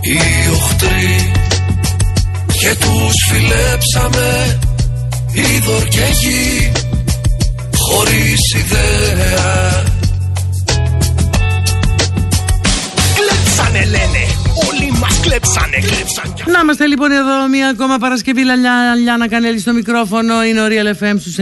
οι οχτροί και τους φιλέψαμε είδωρ και γη χωρίς ιδέα. Κλέψανε λένε. Όλοι μας κλέψανε, κλέψαν Να είμαστε λοιπόν εδώ μια ακόμα Παρασκευή Λαλιά, Λιάννα Κανέλη στο μικρόφωνο. Είναι ο Real FM στους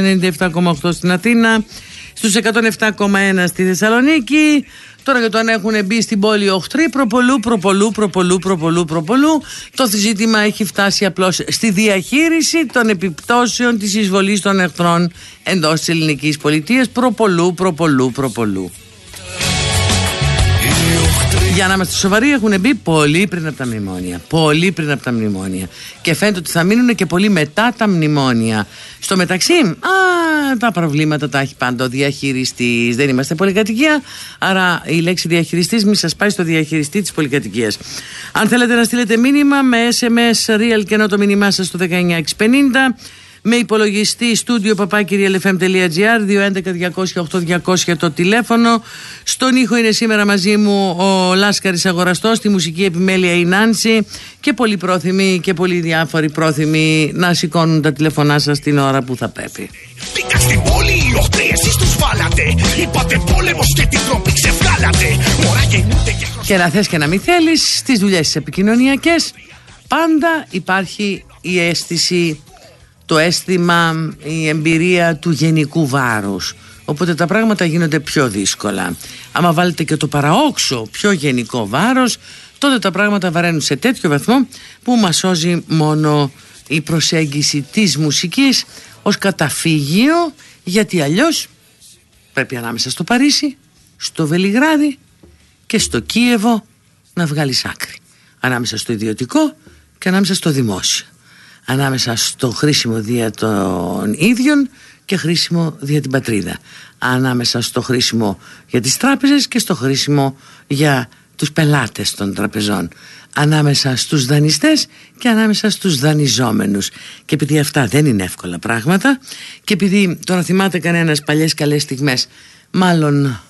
97,8 στην Αθήνα Στους 107,1 στη Θεσσαλονίκη Τώρα για το αν έχουν μπει στην πόλη οχτροί, προπολού, προπολού, προπολού, προπολού, προπολού. Το ζήτημα έχει φτάσει απλώς στη διαχείριση των επιπτώσεων της εισβολής των εχθρών εντός της ελληνικής πολιτείας. Προπολού, προπολού, προπολού. Για να είμαστε σοβαροί, έχουν μπει πολύ πριν από τα μνημόνια. Πολύ πριν από τα μνημόνια. Και φαίνεται ότι θα μείνουν και πολύ μετά τα μνημόνια. Στο μεταξύ, α, τα προβλήματα τα έχει πάντα ο διαχειριστής. Δεν είμαστε πολυκατοικία. Άρα η λέξη διαχειριστής μη σας πάει στο διαχειριστή της πολυκατοικίας. Αν θέλετε να στείλετε μήνυμα με SMS real και ενώ το μήνυμά σας στο 19650 με υπολογιστή στούντιο παπάκυριαλεφm.gr 211-200-8200 το τηλέφωνο. Στον ήχο είναι σήμερα μαζί μου ο Λάσκαρης Αγοραστός, στη μουσική επιμέλεια η Νάνση και πολύ πρόθυμοι και πολύ διάφοροι πρόθυμοι να σηκώνουν τα τηλέφωνά σας την ώρα που θα πρέπει. Μπήκα στην πόλη οι οχτροί εσείς τους βάλατε Είπατε πόλεμος και την τρόπη ξεβγάλατε Μωρά γεννούνται και Και να θες και να μην θέλεις στις δουλειές τις επικοινωνιακές πάντα υπάρχει η αίσθηση το αίσθημα, η εμπειρία του γενικού βάρους. Οπότε τα πράγματα γίνονται πιο δύσκολα. Άμα βάλετε και το παραόξο πιο γενικό βάρος, τότε τα πράγματα βαραίνουν σε τέτοιο βαθμό που μας σώζει μόνο η προσέγγιση της μουσικής ως καταφύγιο, γιατί αλλιώς πρέπει ανάμεσα στο Παρίσι, στο Βελιγράδι και στο Κίεβο να βγάλεις άκρη. Ανάμεσα στο ιδιωτικό και ανάμεσα στο δημόσιο ανάμεσα στο χρήσιμο δια των ίδιων και χρήσιμο δια την πατρίδα. Ανάμεσα στο χρήσιμο για τις τράπεζες και στο χρήσιμο για τους πελάτες των τραπεζών. Ανάμεσα στους δανειστές και ανάμεσα στους δανειζόμενους. Και επειδή αυτά δεν είναι εύκολα πράγματα και επειδή τώρα θυμάται κανένας παλιές καλές στιγμές μάλλον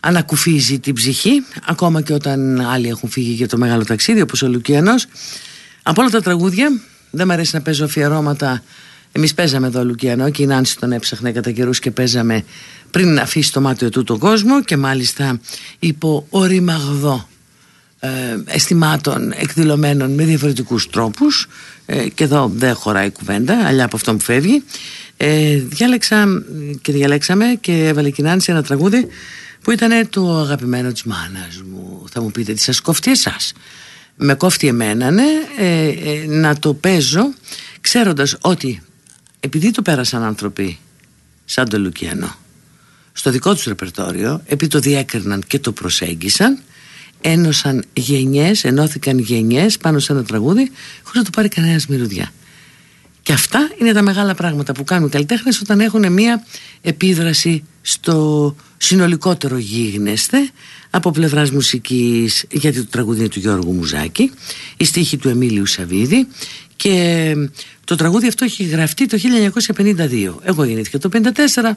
ανακουφίζει την ψυχή ακόμα και όταν άλλοι έχουν φύγει για το μεγάλο ταξίδι όπως ο Λουκιανός από όλα τα τραγούδια δεν μου αρέσει να παίζω αφιερώματα. Εμείς παίζαμε εδώ Λουκιανό και η Νάνση τον έψαχνε κατά καιρούς και παίζαμε πριν αφήσει το μάτιο του τον κόσμο και μάλιστα υπό οριμαγδό ε, αισθημάτων εκδηλωμένων με διαφορετικούς τρόπους. Ε, και εδώ δεν χωράει κουβέντα αλλιά από αυτό που φεύγει. Ε, διάλεξα και διαλέξαμε και έβαλε η Νάνση ένα τραγούδι που ήταν το αγαπημένο της μάνας μου θα μου πείτε τις σας. κόφτει εσάς με κόφτει εμένα ναι, ε, ε, να το παίζω ξέροντας ότι επειδή το πέρασαν άνθρωποι σαν το Λουκιανό στο δικό τους ρεπερτόριο επειδή το διέκριναν και το προσέγγισαν ένωσαν γενιές, ενώθηκαν γενιές πάνω σε ένα τραγούδι χωρίς να το πάρει κανένας μυρουδιά. Και αυτά είναι τα μεγάλα πράγματα που κάνουν οι καλλιτέχνες όταν έχουν μια επίδραση στο συνολικότερο γίγνεσθε από πλευράς μουσικής γιατί το τραγούδι είναι του Γιώργου Μουζάκη η στίχη του Εμίλιου Σαβίδη και το τραγούδι αυτό έχει γραφτεί το 1952 εγώ γεννήθηκα το 1954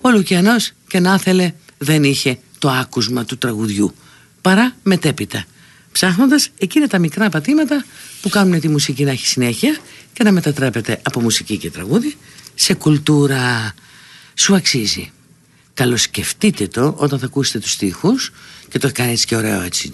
ο Λουκιανός και να ήθελε δεν είχε το άκουσμα του τραγουδιού. Παρά μετέπειτα. Ψάχνοντας εκείνα τα μικρά πατήματα που κάνουν τη μουσική να έχει συνέχεια και να μετατρέπεται από μουσική και τραγούδι σε κουλτούρα. Σου αξίζει καλοσκεφτείτε το όταν θα ακούσετε τους στίχους και το κάνει έτσι και ωραίο έτσι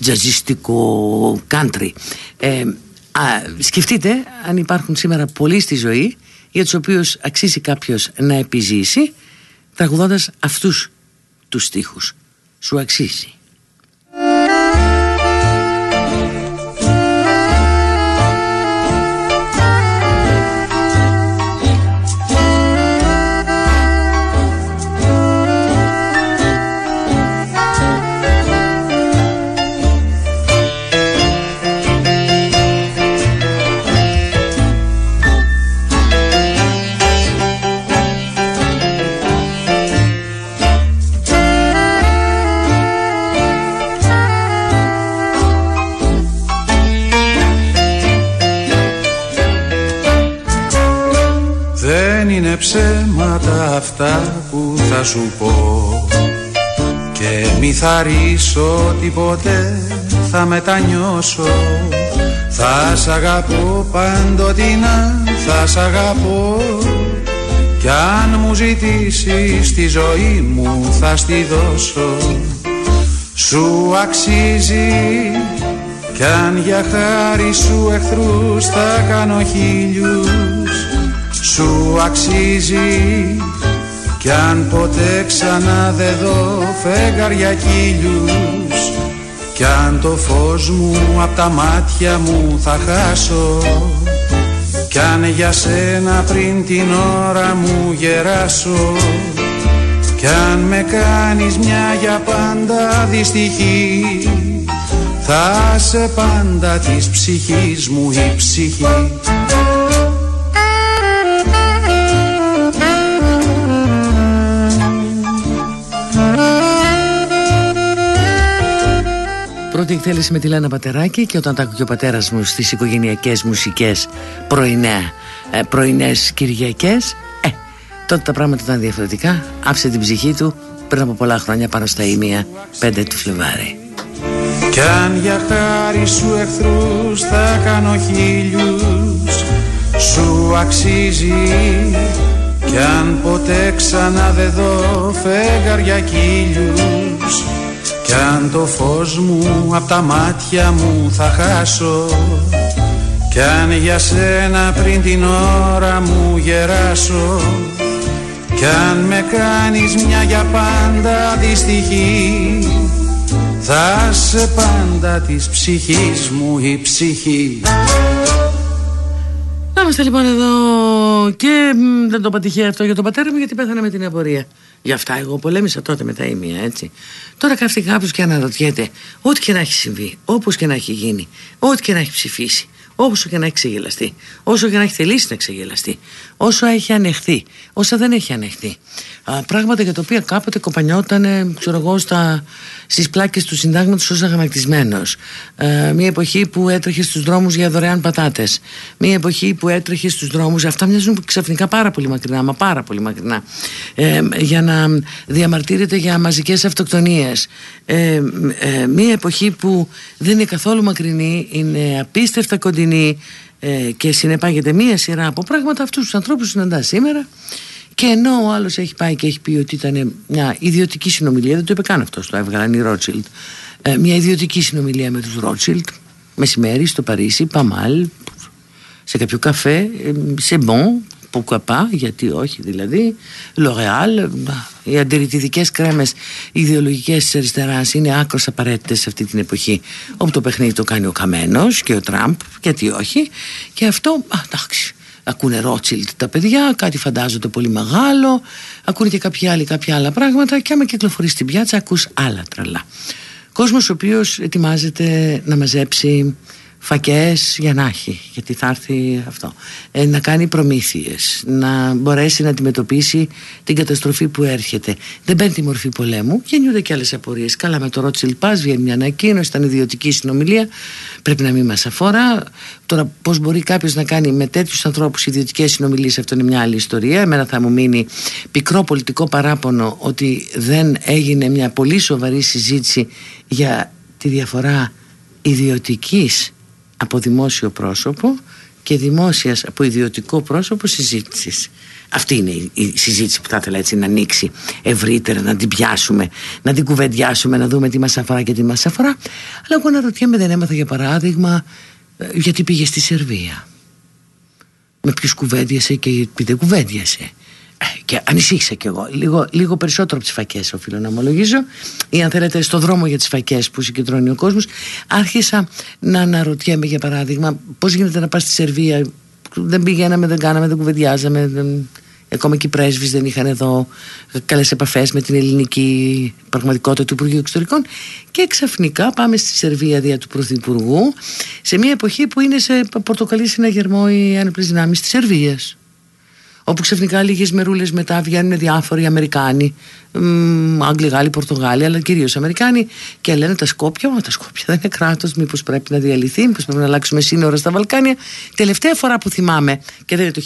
τζαζιστικό country. Ε, α, σκεφτείτε αν υπάρχουν σήμερα πολλοί στη ζωή για τους οποίους αξίζει κάποιος να επιζήσει τραγουδώντας αυτούς τους στίχους. Σου αξίζει αυτά που θα σου πω. Και μη θα ρίσω ότι ποτέ θα μετανιώσω. Θα σ' αγαπώ παντοτινά θα σ' αγαπώ. Κι αν μου ζητήσεις τη ζωή μου θα στη δώσω. Σου αξίζει κι αν για χάρη σου εχθρούς θα κάνω χίλιους. Σου αξίζει κι αν ποτέ ξανά δεν δω φεγγαριά κύλιους Κι αν το φως μου απ' τα μάτια μου θα χάσω Κι αν για σένα πριν την ώρα μου γεράσω Κι αν με κάνεις μια για πάντα δυστυχή θα σε πάντα της ψυχής μου η ψυχή Πρώτη εκτέλεση με τη Λένα Πατεράκη και όταν τα άκουγε ο πατέρας μου στις οικογενειακές μουσικές πρωινέ, ε, πρωινές Κυριακές ε, τότε τα πράγματα ήταν διαφορετικά. Άφησε την ψυχή του πριν από πολλά χρόνια πάνω στα ήμια 5 του Φλεβάρι. Κι αν για χάρη σου εχθρούς θα κάνω χίλιους Σου αξίζει. Κι αν ποτέ ξανά δεν δω φεγγαριά κύλιους Κι αν το φως μου απ' τα μάτια μου θα χάσω Κι αν για σένα πριν την ώρα μου γεράσω Κι αν με κάνεις μια για πάντα δυστυχή θα σε πάντα της ψυχής μου η ψυχή. Να είμαστε λοιπόν εδώ και δεν το είπα τυχαία αυτό για τον πατέρα μου γιατί πέθανε με την απορία. Γι' αυτά εγώ πολέμησα τότε με τα ήμια έτσι. Τώρα κάθεται κάποιος και αναρωτιέται ό,τι και να έχει συμβεί, όπως και να έχει γίνει, ό,τι και να έχει ψηφίσει. Όσο και να έχει ξεγελαστεί, όσο και να έχει θελήσει να ξεγελαστεί, όσο έχει ανεχθεί, όσα δεν έχει ανεχθεί. Α, πράγματα για τα οποία κάποτε κοπανιόταν, ξέρω εγώ, στα, στις πλάκες του συντάγματος ως αγανακτισμένος. Ε, μια εποχή που έτρεχε στους δρόμους για δωρεάν πατάτες. Μια εποχή που έτρεχε στους δρόμους, αυτά μοιάζουν ξαφνικά πάρα πολύ μακρινά, μα πάρα πολύ μακρινά, ε, για να διαμαρτύρεται για μαζικές αυτοκτονίες. Ε, ε, μια εποχή που δεν είναι καθόλου μακρινή, είναι απίστευτα κοντινή ε, και συνεπάγεται μία σειρά από πράγματα αυτούς τους ανθρώπους συναντά σήμερα και ενώ ο άλλος έχει πάει και έχει πει ότι ήταν μια ιδιωτική συνομιλία, δεν το είπε καν αυτός, το έβγαλαν οι Ρότσιλτ. Ε, μια ιδιωτική συνομιλία με τους Ρότσιλτ, μεσημέρι στο Παρίσι, Παμάλ, σε κάποιο καφέ, ε, σε μπον, pourquoi γιατί όχι δηλαδή. L'Oréal, οι αντιρρητηδικέ κρέμες ιδεολογικές της αριστεράς είναι άκρος απαραίτητες σε αυτή την εποχή. Όπου το παιχνίδι το κάνει ο Καμένος και ο Τραμπ, γιατί όχι. Και αυτό, α, εντάξει, ακούνε Ρότσιλτ τα παιδιά, κάτι φαντάζονται πολύ μεγάλο, ακούνε και κάποιοι άλλοι κάποια άλλα πράγματα και άμα κυκλοφορείς στην πιάτσα ακούς άλλα τρελά. Κόσμος ο οποίος ετοιμάζεται να μαζέψει φακές για να έχει γιατί θα έρθει αυτό. Ε, να κάνει προμήθειες να μπορέσει να αντιμετωπίσει την καταστροφή που έρχεται. Δεν παίρνει τη μορφή πολέμου γεννιούνται και άλλες απορίες. Καλά με το Ρότσιλ Πας βγαίνει μια ανακοίνωση ήταν ιδιωτική συνομιλία πρέπει να μην μας αφορά. Τώρα πως μπορεί κάποιος να κάνει με τέτοιους ανθρώπους ιδιωτικές συνομιλίες αυτό είναι μια άλλη ιστορία. Εμένα θα μου μείνει πικρό πολιτικό παράπονο ότι δεν έγινε μια πολύ σοβαρή συζήτηση για τη διαφορά ιδιωτικής από δημόσιο πρόσωπο και δημόσιας από ιδιωτικό πρόσωπο συζήτησης. Αυτή είναι η συζήτηση που θα ήθελα έτσι να ανοίξει ευρύτερα, να την πιάσουμε, να την κουβεντιάσουμε, να δούμε τι μας αφορά και τι μας αφορά. Αλλά εγώ αναρωτιέμαι δεν έμαθα για παράδειγμα ε, γιατί πήγε στη Σερβία. Με ποιους κουβέντιασε και γιατί δεν κουβέντιασε και ανησύχησα κι εγώ. Λίγο, λίγο περισσότερο από τις φακές, οφείλω να ομολογήσω. Ή αν θέλετε στο δρόμο για τις φακές που συγκεντρώνει ο κόσμος. άρχισα να αναρωτιέμαι για παράδειγμα πώς γίνεται να πας στη Σερβία. Δεν πηγαίναμε, δεν κάναμε, δεν κουβεντιάζαμε δεν... ακόμα και οι πρέσβεις δεν είχαν εδώ καλές επαφές με την ελληνική πραγματικότητα του Υπουργείου Εξωτερικών. Και ξαφνικά πάμε στη Σερβία δια του Πρωθυπουργού σε μια εποχή που είναι σε πορτοκαλί συναγερμό οι άνεπλε δυνάμεις της Σερβίας όπου ξαφνικά λίγες μερούλες μετά βγαίνουν διάφοροι Αμερικάνοι Άγγλοι, Γάλλοι, Πορτογάλοι, αλλά κυρίως Αμερικάνοι και λένε τα Σκόπια, μα τα Σκόπια δεν είναι κράτος, μήπως πρέπει να διαλυθεί, μήπως πρέπει να αλλάξουμε σύνορα στα Βαλκάνια. Τελευταία φορά που θυμάμαι, και δεν είναι το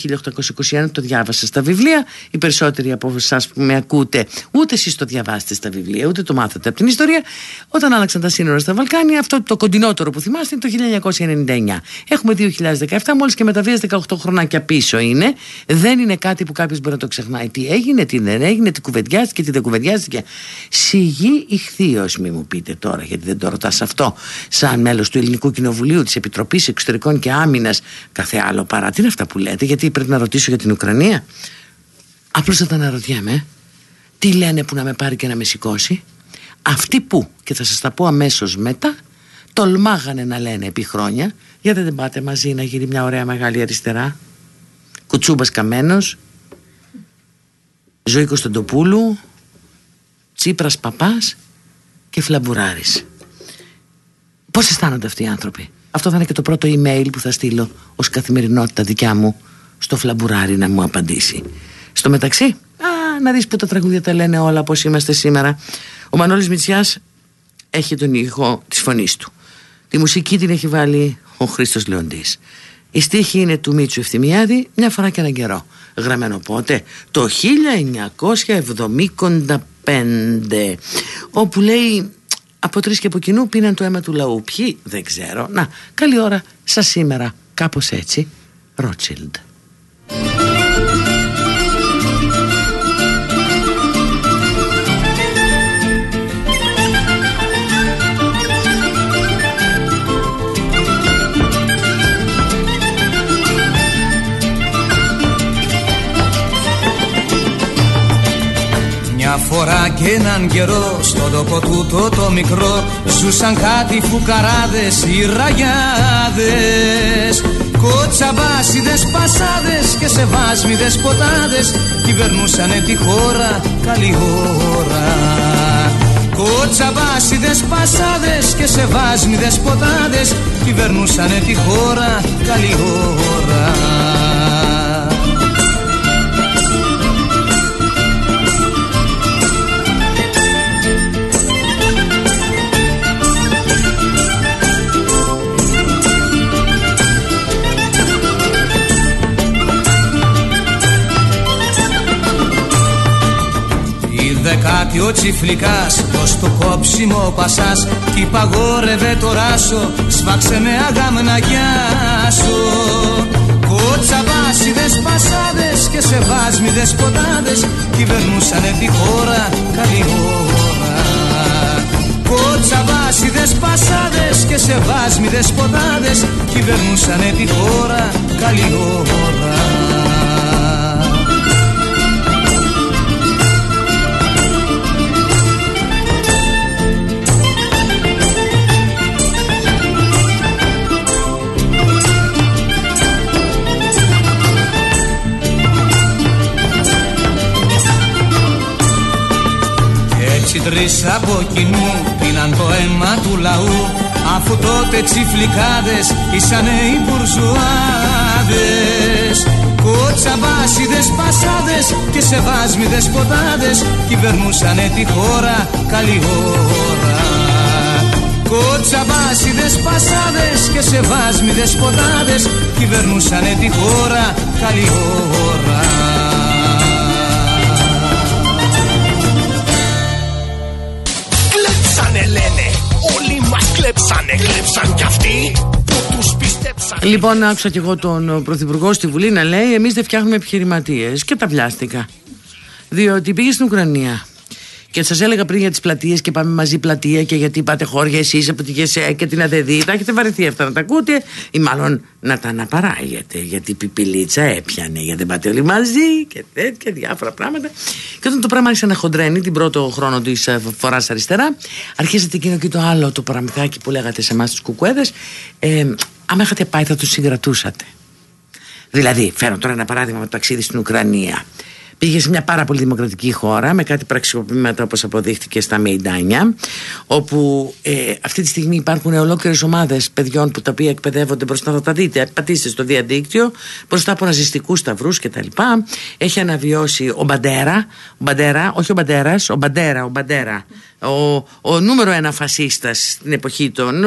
1821, το διάβασα στα βιβλία. Οι περισσότεροι από εσάς που με ακούτε, ούτε εσείς το διαβάσετε στα βιβλία, ούτε το μάθατε από την ιστορία. Όταν άλλαξαν τα σύνορα στα Βαλκάνια, αυτό το κοντινότερο που θυμάστε είναι το 1999. Έχουμε 2017, μόλις και μεταβίας 18 χρονάκια πίσω είναι. Δεν είναι κάτι που κάποιος μπορεί να το ξεχνάει. Τι έγινε, τι δεν έγινε, τι κουβεντιάστηκε, τι δεν κουβεντιάστηκε. Σιγή ηχθείω, μη μου πείτε τώρα, γιατί δεν το ρωτάς αυτό, σαν μέλος του Ελληνικού Κοινοβουλίου, της Επιτροπής Εξωτερικών και Άμυνας, κάθε άλλο παρά. Τι είναι αυτά που λέτε, γιατί πρέπει να ρωτήσω για την Ουκρανία; Απλώς θα τα αναρωτιέμαι. Τι λένε που να με πάρει και να με σηκώσει; Αυτοί που, και θα σας τα πω αμέσως μετά, τολμάγανε να λένε επί χρόνια, γιατί δεν πάτε μαζί να γίνει μια ωραία μεγάλη αριστερά; Κουτσούμπας Καμένος, Ζωή Κωνσταντοπούλου, Τσίπρας Παπάς και Φλαμπουράρης. Πώς αισθάνονται αυτοί οι άνθρωποι; Αυτό θα είναι και το πρώτο email που θα στείλω ως καθημερινότητα δικιά μου στο Φλαμπουράρι να μου απαντήσει. Στο μεταξύ, α, να δεις που τα τραγούδια τα λένε όλα πώς είμαστε σήμερα. Ο Μανώλης Μητσιάς έχει τον ήχο της φωνής του. Τη μουσική την έχει βάλει ο Χρήστος Λεοντής. Η στίχη είναι του Μίτσου Ευθυμιάδη μια φορά και έναν καιρό. Γραμμένο πότε; Το 1975 όπου λέει από τρεις και από κοινού πίναν το αίμα του λαού. Ποιοι; Δεν ξέρω. Να, καλή ώρα σας σήμερα. Κάπως έτσι. Ρότσιλντ. Φορά και έναν καιρό στον τόπο τούτο το μικρό Ζούσαν κάτι φουκαράδες οι ραγιάδες Κοτσαμπάσιδες πασάδες και σεβάσμιδες ποτάδες Κυβερνούσανε τη χώρα καλή ώρα. Κοτσαμπάσιδες πασάδες και σεβάσμιδες ποτάδες Κυβερνούσανε τη χώρα καλή ώρα κάτι ο τσιφλικάς Πως το κόψιμο πασάς. Κι παγόρευε το ράσο Σφάξε με αγαμναγιά σου. Κοτσαβάσιδες πασάδες Και σε βάσμιδες ποτάδες Κυβερνούσανε τη χώρα καλή ώρα Κοτσαβάσιδες πασάδες Και σε βάσμιδες ποτάδες Κυβερνούσανε τη χώρα καλή ώρα Τρεις από κοινού πίναν το αίμα του λαού Αφού τότε τσιφλικάδες ήσανε οι μπουρζουάδες. Κοτσαμπάσιδες πασάδες και σεβάσμιδες ποτάδες Κυβερνούσανε τη χώρα καλή ώρα. Κοτσαμπάσιδες πασάδες και σεβάσμιδες ποτάδες Κυβερνούσανε τη χώρα καλή ώρα κλέψανε, κλέψαν κι αυτοί που τους πιστέψαν. Λοιπόν, άκουσα κι εγώ τον Πρωθυπουργό στη Βουλή να λέει: Εμείς δεν φτιάχνουμε επιχειρηματίες. Και τα βιάστηκα. Διότι πήγε στην Ουκρανία και σας έλεγα πριν για τις πλατείες και πάμε μαζί πλατεία και γιατί πάτε χώρια εσείς από τη ΓΕΣΕ και την ΑΔΕΔΗ. Τα έχετε βαρεθεί αυτά να τα ακούτε ή μάλλον να τα αναπαράγετε. Γιατί η πιπιλίτσα έπιανε, γιατί δεν πάτε όλοι μαζί και τέτοια διάφορα πράγματα. Και όταν το πράγμα άρχισε να χοντρένει την πρώτο χρόνο της ε, φοράς αριστερά, αρχίσατε εκείνο και το άλλο το παραμυθάκι που λέγατε σε εμάς του κουκουέδες. Ε, άμα είχατε πάει, θα του συγκρατούσατε. Δηλαδή, φέρω τώρα ένα παράδειγμα με το ταξίδι στην Ουκρανία πήγες σε μια πάρα πολύ δημοκρατική χώρα με κάτι πραξικοπήματα όπως αποδείχτηκε στα Μεϊντάνια όπου ε, αυτή τη στιγμή υπάρχουν ολόκληρες ομάδες παιδιών που τα οποία εκπαιδεύονται μπροστά θα τα δείτε πατήστε στο διαδίκτυο μπροστά από ναζιστικούς σταυρούς κτλ έχει αναβιώσει ο Μπαντέρα ο Μπαντέρα, όχι ο Μπαντέρας ο Μπαντέρα, ο Μπαντέρα ο, ο νούμερο ένα φασίστας στην εποχή των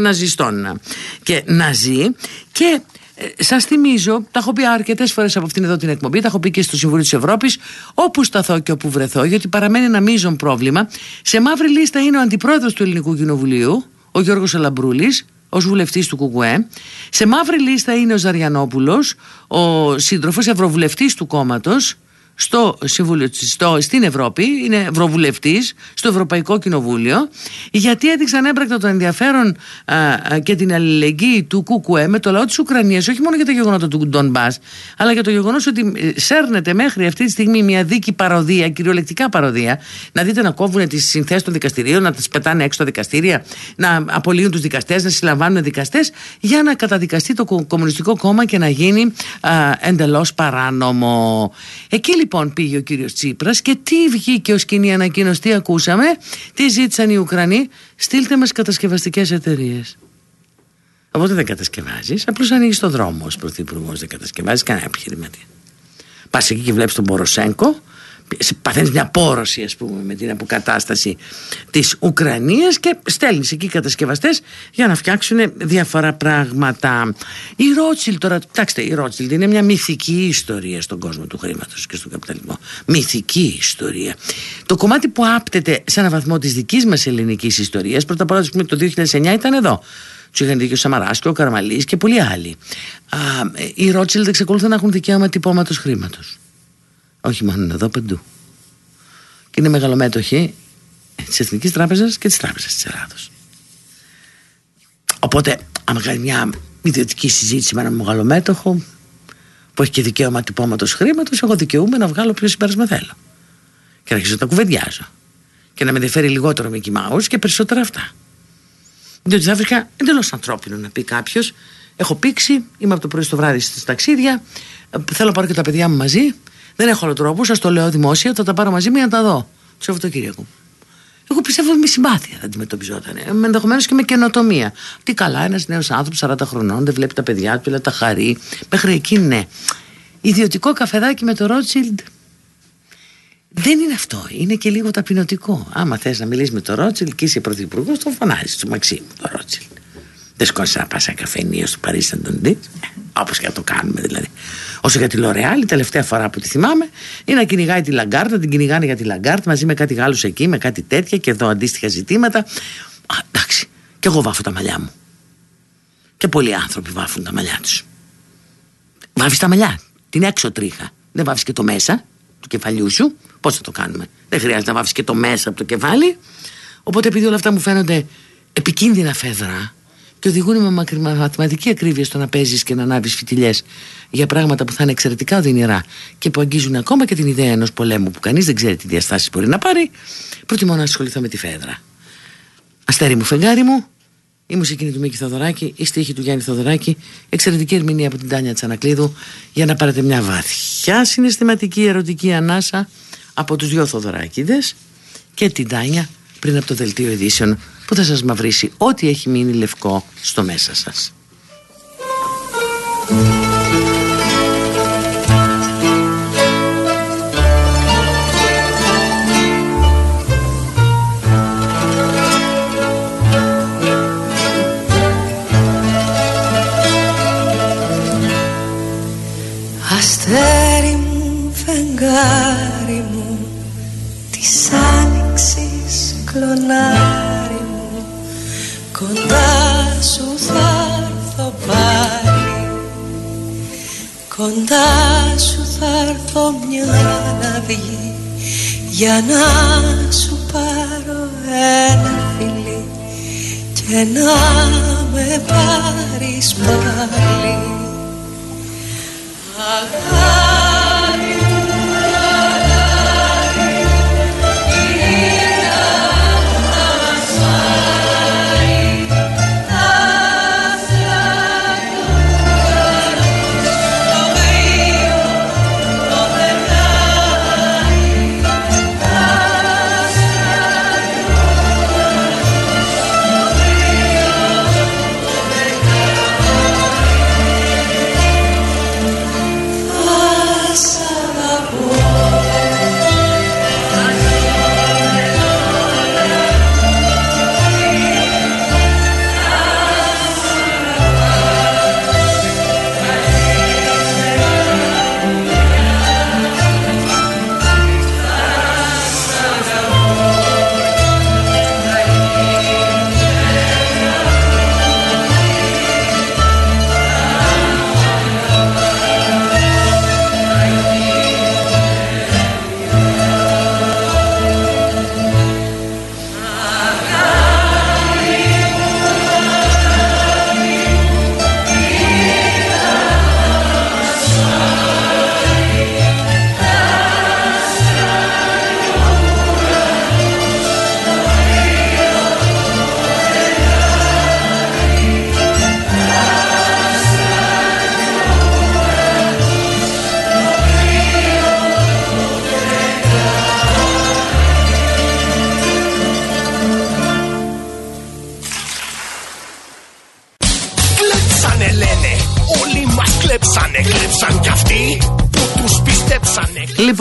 ναζιστών. Και ναζί. Και ε, Σας θυμίζω, τα έχω πει αρκετές φορές από αυτήν εδώ την εκπομπή, τα έχω πει και στο Συμβούλιο της Ευρώπης, όπου σταθώ και όπου βρεθώ, γιατί παραμένει ένα μείζον πρόβλημα. Σε μαύρη λίστα είναι ο αντιπρόεδρος του Ελληνικού Κοινοβουλίου, ο Γιώργος Αλαμπρούλης, ως βουλευτής του ΚΚΕ. Σε μαύρη λίστα είναι ο Ζαριανόπουλος, ο σύντροφος ευρωβουλευτή του κόμματος, στο Συμβούλιο, στο, στην Ευρώπη, είναι ευρωβουλευτής στο Ευρωπαϊκό Κοινοβούλιο, γιατί έδειξαν έμπρακτα το ενδιαφέρον α, και την αλληλεγγύη του ΚΚΕ με το λαό της Ουκρανίας, όχι μόνο για τα γεγονότα του Ντόν Μπά, αλλά για το γεγονός ότι ε, σέρνεται μέχρι αυτή τη στιγμή μια δίκη παροδία, κυριολεκτικά παροδία, να δείτε να κόβουν τις συνθέσεις των δικαστηρίων, να τις πετάνε έξω στα δικαστήρια, να απολύουν τους δικαστές, να συλλαμβάνουν δικαστές, για να καταδικαστεί το Κομμουνιστικό Κόμμα και να γίνει εντελώς παράνομο. Εκεί λοιπόν πήγε ο κύριος Τσίπρας και τι βγήκε ως κοινή ανακοίνωση, τι ακούσαμε, τι ζήτησαν οι Ουκρανοί, στείλτε μας κατασκευαστικές εταιρείες. Οπότε δεν κατασκευάζεις, απλώς ανοίγεις το δρόμο ως πρωθυπουργός, δεν κατασκευάζεις κανένα επιχειρηματία. Πας εκεί και βλέπεις τον Ποροσέγκο παθαίνεις μια πόρωση ας πούμε με την αποκατάσταση της Ουκρανίας και στέλνεις εκεί κατασκευαστές για να φτιάξουν διάφορα πράγματα η Ρότσιλ τώρα, κοιτάξτε η Ρότσιλ είναι μια μυθική ιστορία στον κόσμο του χρήματος και στον καπιταλισμό μυθική ιστορία το κομμάτι που άπτεται σε έναν βαθμό της δικής μας ελληνικής ιστορίας πρώτα απ' όλα το 2009 ήταν εδώ του είχαν δει και ο Σαμαρά και ο Καρμαλή και πολλοί άλλοι. Α, οι Ρότσιλντ εξακολουθούν να έχουν δικαίωμα τυπώματος χρήματος. Όχι μόνο εδώ, παντού. Και είναι μεγαλομέτωχοι της Εθνικής Τράπεζας και της Τράπεζας της Ελλάδος. Οπότε, αν κάνει μια ιδιωτική συζήτηση με έναν μεγαλομέτωχο που έχει και δικαίωμα τυπώματος χρήματος, εγώ δικαιούμαι να βγάλω ποιο συμπέρασμα θέλω. Και να αρχίσω να τα κουβεντιάζω. Και να με ενδιαφέρει λιγότερο με κοιμάω και περισσότερα αυτά. Διότι θα βρήκα εντελώς ανθρώπινο να πει κάποιος: Έχω πήξει, είμαι από το πρωί στο βράδυ στις ταξίδια, θέλω να πάρω και τα παιδιά μου μαζί, δεν έχω άλλο τρόπο, σας το λέω δημόσια, θα τα πάρω μαζί μου για να τα δω. Το Σαββατοκύριακο. Εγώ πιστεύω ότι με συμπάθεια θα αντιμετωπιζόταν. Ενδεχομένως και με καινοτομία. Τι καλά, ένας νέος άνθρωπος 40 χρονών δεν βλέπει τα παιδιά του, αλλά τα χαρεί. Μέχρι εκεί ναι. Ιδιωτικό καφεδάκι με το Ρότσιλντ. Δεν είναι αυτό. Είναι και λίγο ταπεινωτικό. Άμα θες να μιλήσεις με το Ρότσιλντ και είσαι πρωθυπουργός, τον φωνάζεις του Μαξίμου το Ρότσιλντ. Δεν σκόνησε να πα σε καφενείο στο Παρίσι να τον δει. Όπως και να το κάνουμε δηλαδή. Όσο για τη Λορεάλ, η τελευταία φορά που τη θυμάμαι είναι να κυνηγάει τη Λαγκάρντ, να την κυνηγάνε για τη Λαγκάρντ μαζί με κάτι Γάλλους εκεί, με κάτι τέτοια και εδώ αντίστοιχα ζητήματα. Α, εντάξει, και εγώ βάφω τα μαλλιά μου. Και πολλοί άνθρωποι βάφουν τα μαλλιά τους. Βάφεις τα μαλλιά, την έξω τρίχα. Δεν βάφεις και το μέσα του κεφαλιού σου. Πώς θα το κάνουμε. Δεν χρειάζεται να βάφεις και το μέσα από το κεφάλι. Οπότε επειδή όλα αυτά μου φαίνονται επικίνδυνα φέδρα, και οδηγούν με μαθηματική ακρίβεια στο να παίζεις και να ανάβεις φιτιλιές για πράγματα που θα είναι εξαιρετικά οδυνηρά και που αγγίζουν ακόμα και την ιδέα ενός πολέμου που κανείς δεν ξέρει τι διαστάσεις μπορεί να πάρει, προτιμώ να ασχοληθώ με τη φέδρα. Αστέρι μου, φεγγάρι μου, η μουσική του Μίκη Θοδωράκη, η στίχη του Γιάννη Θοδωράκη, εξαιρετική ερμηνεία από την Τάνια Τσανακλείδου για να πάρετε μια βαθιά συναισθηματική ερωτική ανάσα από τους δυο Θοδωράκηδες και την Τάνια πριν από το δελτίο ειδήσεων που θα σας μαυρίσει ό,τι έχει μείνει λευκό στο μέσα σας. Αστέρι μου, φεγγάρι μου Της άνοιξης κλονάρι Κοντά σου θα έρθω μια να βγει Για να σου πάρω ένα φιλί Και να με πάρεις πάλι. Αγάπη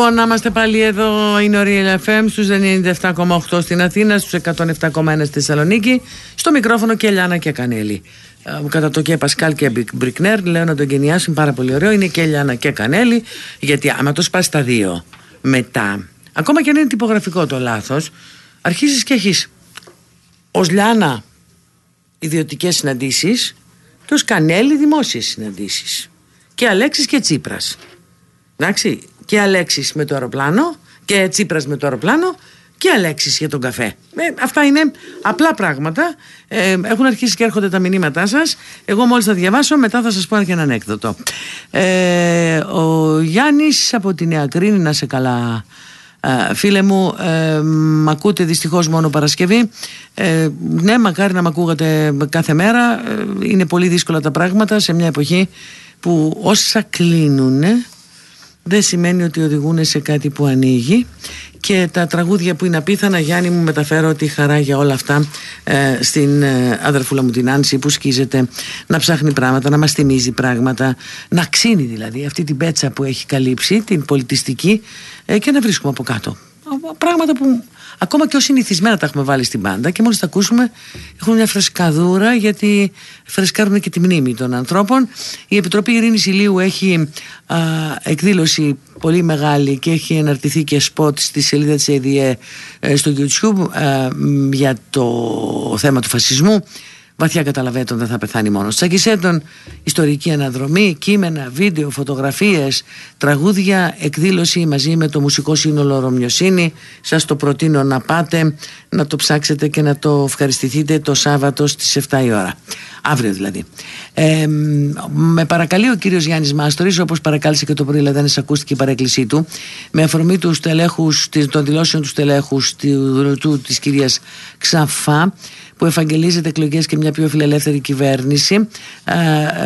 Λοιπόν, να είμαστε πάλι εδώ. Είναι ο Real FM στους 97,8 στην Αθήνα, στους 107,1 στη Θεσσαλονίκη. Στο μικρόφωνο και Ελιάνα και Κανέλη. Ε, Κατά το και Πασκάλ και Μπρικνέρ, λέω να τον γενιάσουν πάρα πολύ ωραίο. Είναι και Ελιάνα και Κανέλη, γιατί άμα το σπάσει τα δύο μετά, ακόμα και αν είναι τυπογραφικό το λάθος, αρχίζεις και έχεις ως Λιάνα ιδιωτικές συναντήσεις και ως Κανέλη δημόσιες συναντήσεις. Και Αλέξης και Τσίπρας. Εντάξει, και Αλέξης με το αεροπλάνο και Τσίπρας με το αεροπλάνο και Αλέξης για τον καφέ. Ε, αυτά είναι απλά πράγματα. Ε, έχουν αρχίσει και έρχονται τα μηνύματά σας. Εγώ μόλις θα διαβάσω, μετά θα σας πω και ένα ανέκδοτο. Ε, ο Γιάννης από τη Νέα Κρίνη, να σε καλά ε, φίλε μου, ε, μ' ακούτε δυστυχώς μόνο Παρασκευή. Ε, ναι, μακάρι να μ' ακούγατε κάθε μέρα. Ε, είναι πολύ δύσκολα τα πράγματα σε μια εποχή που όσα κλείνουν δεν σημαίνει ότι οδηγούν σε κάτι που ανοίγει. Και τα τραγούδια που είναι απίθανα Γιάννη μου μεταφέρω τη χαρά για όλα αυτά ε, στην ε, αδερφούλα μου την Άνση που σκίζεται να ψάχνει πράγματα, να μας θυμίζει πράγματα να ξύνει δηλαδή αυτή την πέτσα που έχει καλύψει την πολιτιστική ε, και να βρίσκουμε από κάτω. Πράγματα που ακόμα και ως συνηθισμένα τα έχουμε βάλει στην πάντα και μόλις τα ακούσουμε έχουν μια φρεσκαδούρα γιατί φρεσκάρουν και τη μνήμη των ανθρώπων. Η Επιτροπή Ειρήνης Ηλίου έχει α, εκδήλωση πολύ μεγάλη και έχει εναρτηθεί και σποτ στη σελίδα της ΕΔΙΕ ε, στο YouTube α, για το θέμα του φασισμού βαθιά καταλαβαίνετε δεν θα πεθάνει μόνος. Τσακισέτων, ιστορική αναδρομή, κείμενα, βίντεο, φωτογραφίες, τραγούδια, εκδήλωση μαζί με το μουσικό σύνολο Ρωμιοσύνη. Σας το προτείνω να πάτε, να το ψάξετε και να το ευχαριστηθείτε το Σάββατο στις 7 η ώρα. Αύριο δηλαδή. Ε, με παρακαλεί ο κύριος Γιάννης Μάστορης, όπως παρακάλεσε και το πρωί, αλλά δεν ακούστηκε η παρέκκλησή του, με αφορμή τους τελέχους, των δηλώσεων του τελέχους του, του, της κυρίας Ξαφά, που εφαγγελίζεται εκλογές και μια πιο φιλελεύθερη κυβέρνηση.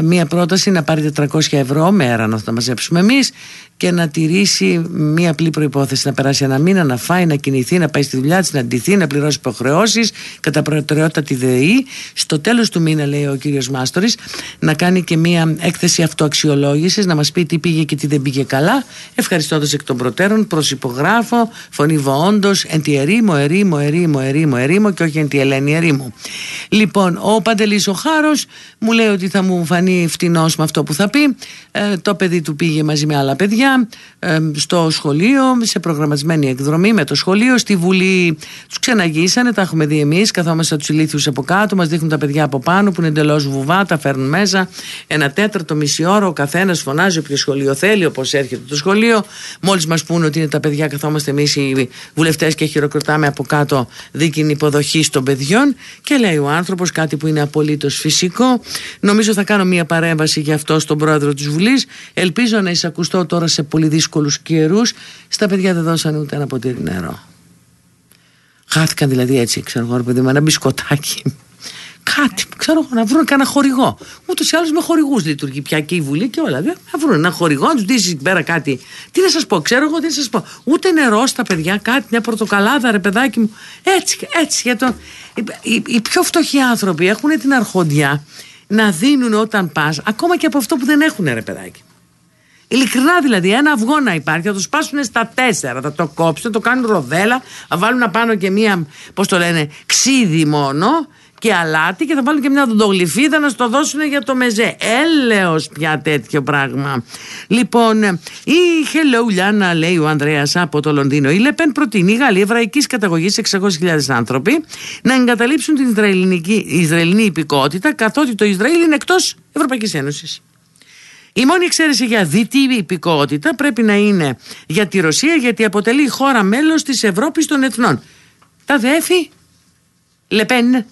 μία πρόταση να πάρει 400 ευρώ μέρα να τα μαζέψουμε εμείς και να τηρήσει μία απλή προπόθεση. Να περάσει ένα μήνα, να φάει, να κινηθεί, να πάει στη δουλειά της, να ντυθεί, να πληρώσει υποχρεώσεις κατά προτεραιότητα τη ΔΕΗ. Στο τέλος του μήνα, λέει ο κύριος Μάστορης, να κάνει και μία έκθεση αυτοαξιολόγησης, να μας πει τι πήγε και τι δεν πήγε καλά, ευχαριστώντας εκ των προτέρων, προσυπογράφω, φωνή όντως, εν τη ερήμο, ερήμο, ερήμο, ερήμο, ερήμο και όχι εν τη Ελένη ερήμο. Λοιπόν, ο Παντελής ο Χάρος μου λέει ότι θα μου φανεί φτηνός με αυτό που θα πει. Ε, το παιδί του πήγε μαζί με άλλα παιδιά στο σχολείο, σε προγραμματισμένη εκδρομή με το σχολείο. Στη Βουλή τους ξεναγήσανε, τα έχουμε δει εμείς. Καθόμαστε του ηλίθιους από κάτω, μας δείχνουν τα παιδιά από πάνω που είναι εντελώς βουβά, τα φέρνουν μέσα. Ένα τέταρτο, μισή ώρα, ο καθένας φωνάζει όποιο σχολείο θέλει, όπως έρχεται το σχολείο. Μόλις μας πούνε ότι είναι τα παιδιά, καθόμαστε εμείς οι βουλευτές και χειροκροτάμε από κάτω δίκην υποδοχή των παιδιών. Και λέει ο άνθρωπος κάτι που είναι απολύτως φυσικό. Νομίζω θα κάνω μία παρέμβαση γι' αυτό στον πρόεδρο της Βουλής. Ελπίζω να εισακουστώ τώρα σε πολύ δύσκολους καιρούς. Στα παιδιά δεν δώσανε ούτε ένα ποτήρι νερό. Χάθηκαν δηλαδή έτσι, ξέρω εγώ, παιδί με ένα μπισκοτάκι. Κάτι, ξέρω εγώ, να βρουν κανένα χορηγό. Ούτως ή άλλως με χορηγούς λειτουργεί πια και η Βουλή και όλα. Να βρουν ένα χορηγό, να τους δει πέρα κάτι. Τι να σας πω, ξέρω εγώ, τι να σας πω. Ούτε νερό στα παιδιά, κάτι, μια πορτοκαλάδα, ρε παιδάκι μου. Έτσι, έτσι. Για το... οι, οι πιο φτωχοί άνθρωποι έχουν την αρχοντιά να δίνουν όταν πας, ακόμα και από αυτό που δεν έχουν, ρε παιδάκι. Ειλικρινά δηλαδή, ένα αυγό να υπάρχει, θα το σπάσουν στα τέσσερα, θα το κόψουν, το κάνουν ροδέλα, θα βάλουν απάνω και μία, πώς το λένε, ξύδι μόνο και αλάτι και θα βάλουν και μια δοντογλυφίδα να στο δώσουν για το μεζέ. Έλεος πια τέτοιο πράγμα. Λοιπόν, η Hello Λιάννα λέει ο Ανδρέας από το Λονδίνο. Η Λεπέν προτείνει οι Γάλλοι εβραϊκής καταγωγής 600.000 άνθρωποι να εγκαταλείψουν την Ισραηλινική, Ισραηλινή υπηκότητα καθότι το Ισραήλ είναι εκτός Ευρωπαϊκής Ένωσης. Η μόνη εξαίρεση για δυτή υπηκότητα πρέπει να είναι για τη Ρωσία γιατί αποτελεί χώρα μέλος της Ευρώπης των Εθνών. Τα δέφη, Λεπέν,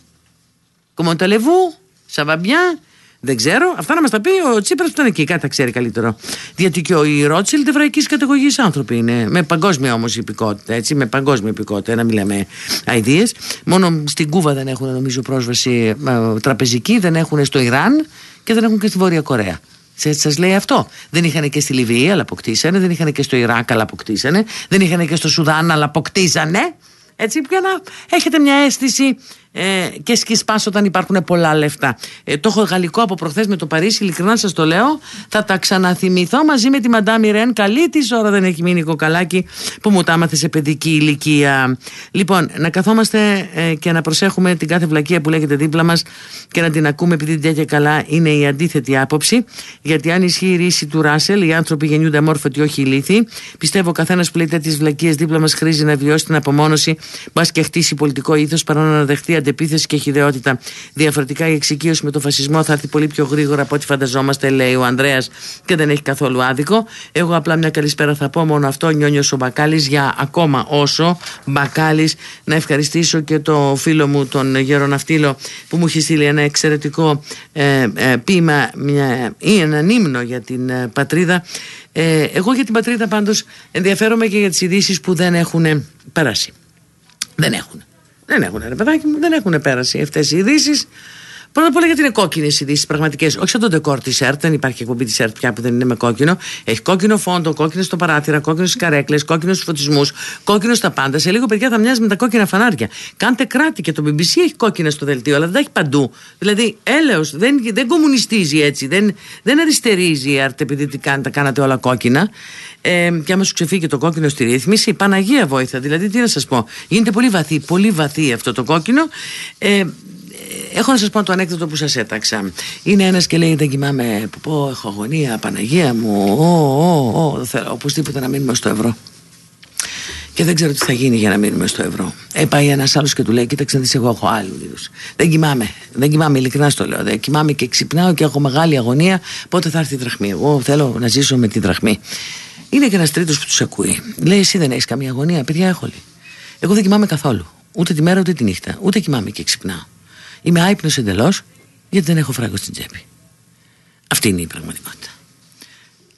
Κομονταλεβού, Σαβαμπιά, δεν ξέρω. Αυτά να μας τα πει ο Τσίπρας που ήταν εκεί. Κάτι θα ξέρει καλύτερο. Γιατί και ο Ρότσελ εβραϊκής καταγωγής άνθρωποι είναι. Με παγκόσμια όμως υπηκότητα. Έτσι, με παγκόσμια υπηκότητα. Να μην λέμε αειδίε. Μόνο στην Κούβα δεν έχουν νομίζω πρόσβαση ε, τραπεζική, δεν έχουν στο Ιράν και δεν έχουν και στη Βόρεια Κορέα. Σας λέει αυτό. Δεν είχαν και στη Λιβύη, αλλά αποκτήσανε. Δεν είχαν και στο Ιράκ, αλλά αποκτήσανε. Δεν είχαν και στο Σουδάν, αλλά αποκτήσανε. Έτσι, για να έχετε μια αίσθηση ε, και σκισπάς όταν υπάρχουν πολλά λεφτά. Ε, το έχω γαλλικό από προχθές με το Παρίσι, ειλικρινά σας το λέω. Θα τα ξαναθυμηθώ μαζί με τη Μαντάμι Ρεν. Καλή της ώρα δεν έχει μείνει κοκαλάκι που μου τα άμαθες σε παιδική ηλικία. Λοιπόν, να καθόμαστε ε, και να προσέχουμε την κάθε βλακεία που λέγεται δίπλα μας και να την ακούμε επειδή τέτοια καλά είναι η αντίθετη άποψη. Γιατί αν ισχύει η ρίση του Ράσελ, οι άνθρωποι γεννιούνται αμόρφωτοι, όχι ηλίθιοι. Πιστεύω ο καθένας που λέει τέτοιες βλακίε δίπλα μας χρήζει να βιώσει την απομόνωση, μπας και χτίσει πολιτικό ήθος παρά να δεχτεί αντεπίθεση και χειδεότητα. Διαφορετικά η εξοικείωση με το φασισμό θα έρθει πολύ πιο γρήγορα από ό,τι φανταζόμαστε, λέει ο Ανδρέας, και δεν έχει καθόλου άδικο. Εγώ απλά μια καλησπέρα θα πω μόνο αυτό. Νιόνιος ο Μπακάλι για ακόμα όσο Μπακάλι. Να ευχαριστήσω και το φίλο μου, τον Γεροναυτήλο, που μου έχει στείλει ένα εξαιρετικό ε, ε, ποίημα μια, ή έναν ύμνο για την ε, πατρίδα. Ε, εγώ για την πατρίδα πάντως ενδιαφέρομαι και για τις ειδήσεις που δεν έχουν περάσει. Δεν έχουν. Δεν έχουν, ρε παιδάκι μου, δεν έχουν πέρασει αυτές οι ειδήσεις. Πρώτα απ' όλα γιατί είναι κόκκινες ειδήσεις πραγματικές. Όχι σαν το ντεκόρ της ΕΡΤ, δεν υπάρχει εκπομπή της ΕΡΤ πια που δεν είναι με κόκκινο. Έχει κόκκινο φόντο, κόκκινο στο παράθυρα, κόκκινο στις καρέκλες, κόκκινο στους φωτισμούς, κόκκινος στα πάντα. Σε λίγο παιδιά θα μοιάζει με τα κόκκινα φανάρια. Κάντε κράτη και το BBC έχει κόκκινα στο δελτίο, αλλά δεν τα έχει παντού. Δηλαδή, έλεος, δεν, δεν κομμουνιστίζει έτσι, δεν, δεν αριστερίζει η ΕΡΤ επειδή τα κάνατε όλα κόκκινα. Ε, και άμα σου ξεφύγει το κόκκινο στη ρύθμιση, η Παναγία βόηθα. Δηλαδή, τι να σας πω, γίνεται πολύ βαθύ, πολύ βαθύ αυτό το κόκκινο. Ε, έχω να σας πω το ανέκδοτο που σας έταξα. Είναι ένας και λέει: Δεν κοιμάμαι. Πω, έχω αγωνία, Παναγία μου. Ω, ω, θέλω οπωσδήποτε να μείνουμε στο ευρώ. Και δεν ξέρω τι θα γίνει για να μείνουμε στο ευρώ. Ε, πάει ένας άλλος και του λέει: Κοίταξε, δεις, εγώ έχω άλλου είδους. Δεν κοιμάμαι. Δεν κοιμάμαι, ειλικρινά στο λέω. Δεν κοιμάμαι και ξυπνάω και έχω μεγάλη αγωνία. Πότε θα έρθει η δραχμή. Εγώ θέλω να ζήσω με τη δραχμή. Είναι και ένας τρίτος που τους ακούει. Λέει: Εσύ δεν έχεις καμία αγωνία. Παιδιά, έχω λέει. Εγώ δεν κοιμάμαι καθόλου. Ούτε τη μέρα ούτε τη νύχτα. Ούτε κοιμάμαι και ξυπνάω. Είμαι άϊπνος εντελώς γιατί δεν έχω φράγκο στην τσέπη. Αυτή είναι η πραγματικότητα.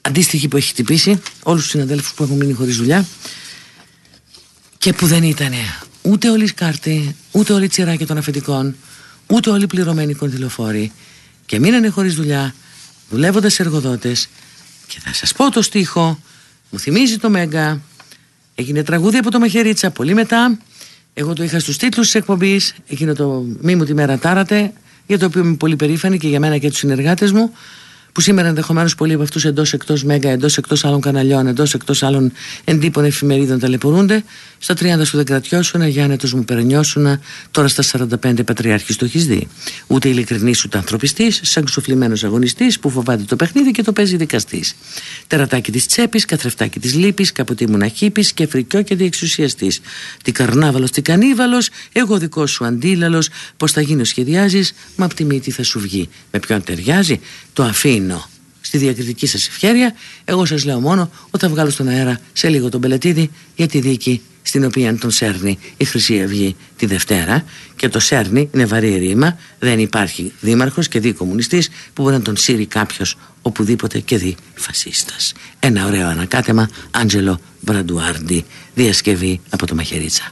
Αντίστοιχη που έχει χτυπήσει όλους τους συναδέλφους που έχουν μείνει χωρίς δουλειά και που δεν ήταν ούτε όλοι σκάρτοι, ούτε όλοι τσιράκια των αφεντικών, ούτε όλοι πληρωμένοι κοντιλοφόροι και μείνανε χωρίς δουλειά, δουλεύοντας εργοδότες. Και θα σας πω το στίχο, μου θυμίζει το Μέγκα. Έγινε τραγούδι από το Μαχαιρίτσα πολύ μετά εγώ το είχα στους τίτλους της εκπομπής Εκείνο το μη μου τη μέρα τάρατε Για το οποίο είμαι πολύ περήφανη και για μένα και τους συνεργάτες μου που σήμερα ενδεχομένως πολλοί από αυτούς εντός εκτός μέγα, εντός εκτός άλλων καναλιών, εντός εκτός άλλων εντύπων εφημερίδων ταλαιπωρούνται. Στα 30 σου δεν κρατιώσουν, Γιάννετο μου περνιώσουν, τώρα στα 45 πατριάρχης το έχεις δει. Ούτε ειλικρινής ούτε ανθρωπιστής, σαν ξοφλημένο αγωνιστής που φοβάται το παιχνίδι και το παίζει δικαστής. Τερατάκι της τσέπης, καθρεφτάκι της λύπης, κάποτε ήμουν αχύπης και φρικιό και διεξουσιαστής. Τι καρνάβαλος, τι κανίβαλος, εγώ δικός σου αντίλαλος, πώς θα γίνω σχεδιάζεις, μα απ' τη μύτη θα σου βγει. Με ποιον ταιριάζει, το αφήνω στη διακριτική σας ευχέρεια εγώ σας λέω μόνο όταν βγάλω στον αέρα σε λίγο τον Πελετίδη για τη δίκη στην οποία τον σέρνει η Χρυσή Αυγή τη Δευτέρα. Και το σέρνει είναι βαρύ ρήμα δεν υπάρχει δήμαρχος και δι κομμουνιστής που μπορεί να τον σύρει κάποιος οπουδήποτε και δι φασίστας. Ένα ωραίο ανακάτεμα Άντζελο Βραντουάρντι διασκευή από το Μαχαιρίτσα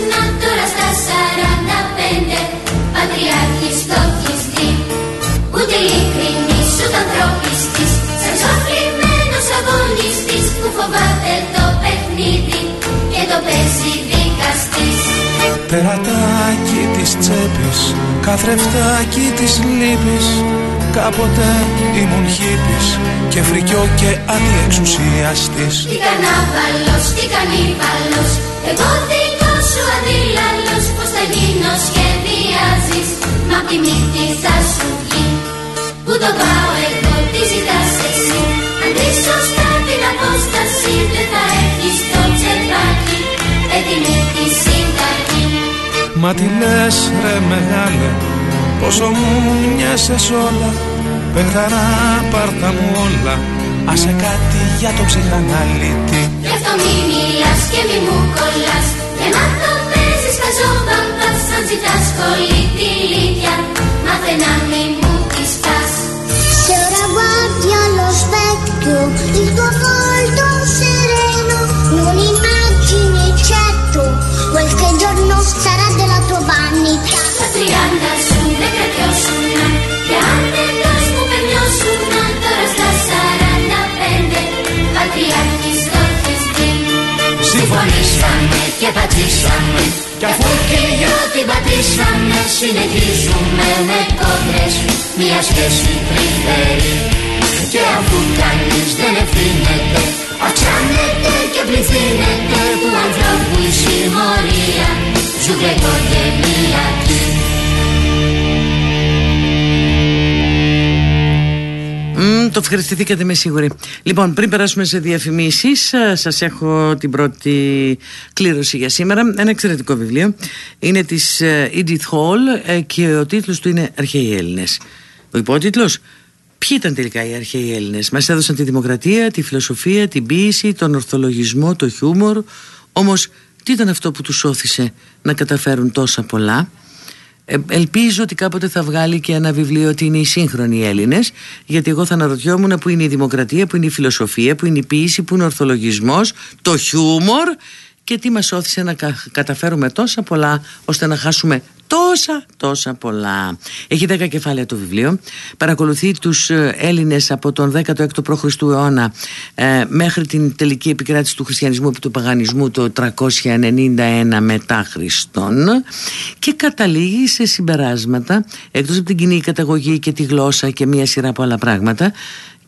καθρεφτάκι της λύπης Κάποτε ήμουν χίπης και φρικιό και αντιεξουσιαστής Τι κανάβαλος, τι κανίβαλος, εγώ δικός σου αντίλαλος Πώς θα γίνω σχεδιάζεις, μα απ' τη μύτη θα σου βγει. Πού το πάω εγώ, τι ζητάς εσύ Αντί σωστά την απόσταση δεν θα έχεις το τσεπάκι. Έτοιμη τη συνταγή Μα τι λες ρε μεγάλε Πόσο μου μοιάσες όλα. Παιχταρά πάρτα μου όλα. Άσε κάτι για το ψυχαναλίτη Γι' αυτό μη μιλάς και μη μου κολλάς. Και να το παίζεις χαζόμπαμπας Αν ζητάς σχολή τη λίτια Μάθε να μη μου τη πας Σωρα il tuo volto sereno, un'immagine certo, qualche giorno sarà della tua vanità. Patrianda sulle cretiosuna, che hanno los mupeñosuna, toros la saranda pende, patriarchis dorkis din. Συμφωνήσαμε και πατήσαμε. Κι αφού και οι δυο την πατήσαμε συνεχίζουμε με κόντρες. Μια σχέση τρυφερή. Και αφού κανείς δεν ευθύνεται αυξάνεται και πληθύνεται. Του ανθρώπου η συμμορία σου και μία το ευχαριστηθήκατε με σίγουρη. Λοιπόν, πριν περάσουμε σε διαφημίσεις, σας έχω την πρώτη κλήρωση για σήμερα. Ένα εξαιρετικό βιβλίο. Είναι της ε, Edith Hall ε, και ο τίτλος του είναι Αρχαίοι Έλληνες. Ο υπότιτλος; Ποιοι ήταν τελικά οι αρχαίοι Έλληνες; Μας έδωσαν τη δημοκρατία, τη φιλοσοφία, την ποίηση, τον ορθολογισμό, το χιούμορ Όμως τι ήταν αυτό που τους όθησε να καταφέρουν τόσα πολλά; Ε, ελπίζω ότι κάποτε θα βγάλει και ένα βιβλίο ότι είναι οι σύγχρονοι Έλληνες γιατί εγώ θα αναρωτιόμουν που είναι η δημοκρατία, που είναι η φιλοσοφία, που είναι η ποίηση, που είναι ο ορθολογισμός, το χιούμορ και τι μας όθησε να καταφέρουμε τόσα πολλά ώστε να χάσουμε τόσα τόσα πολλά. Έχει 10 κεφάλαια το βιβλίο. Παρακολουθεί τους ε, Έλληνες από τον 16ο π.Χ. αιώνα ε, μέχρι την τελική επικράτηση του χριστιανισμού και του παγανισμού το 391 μετά Χριστόν. Και καταλήγει σε συμπεράσματα εκτός από την κοινή καταγωγή και τη γλώσσα και μια σειρά από άλλα πράγματα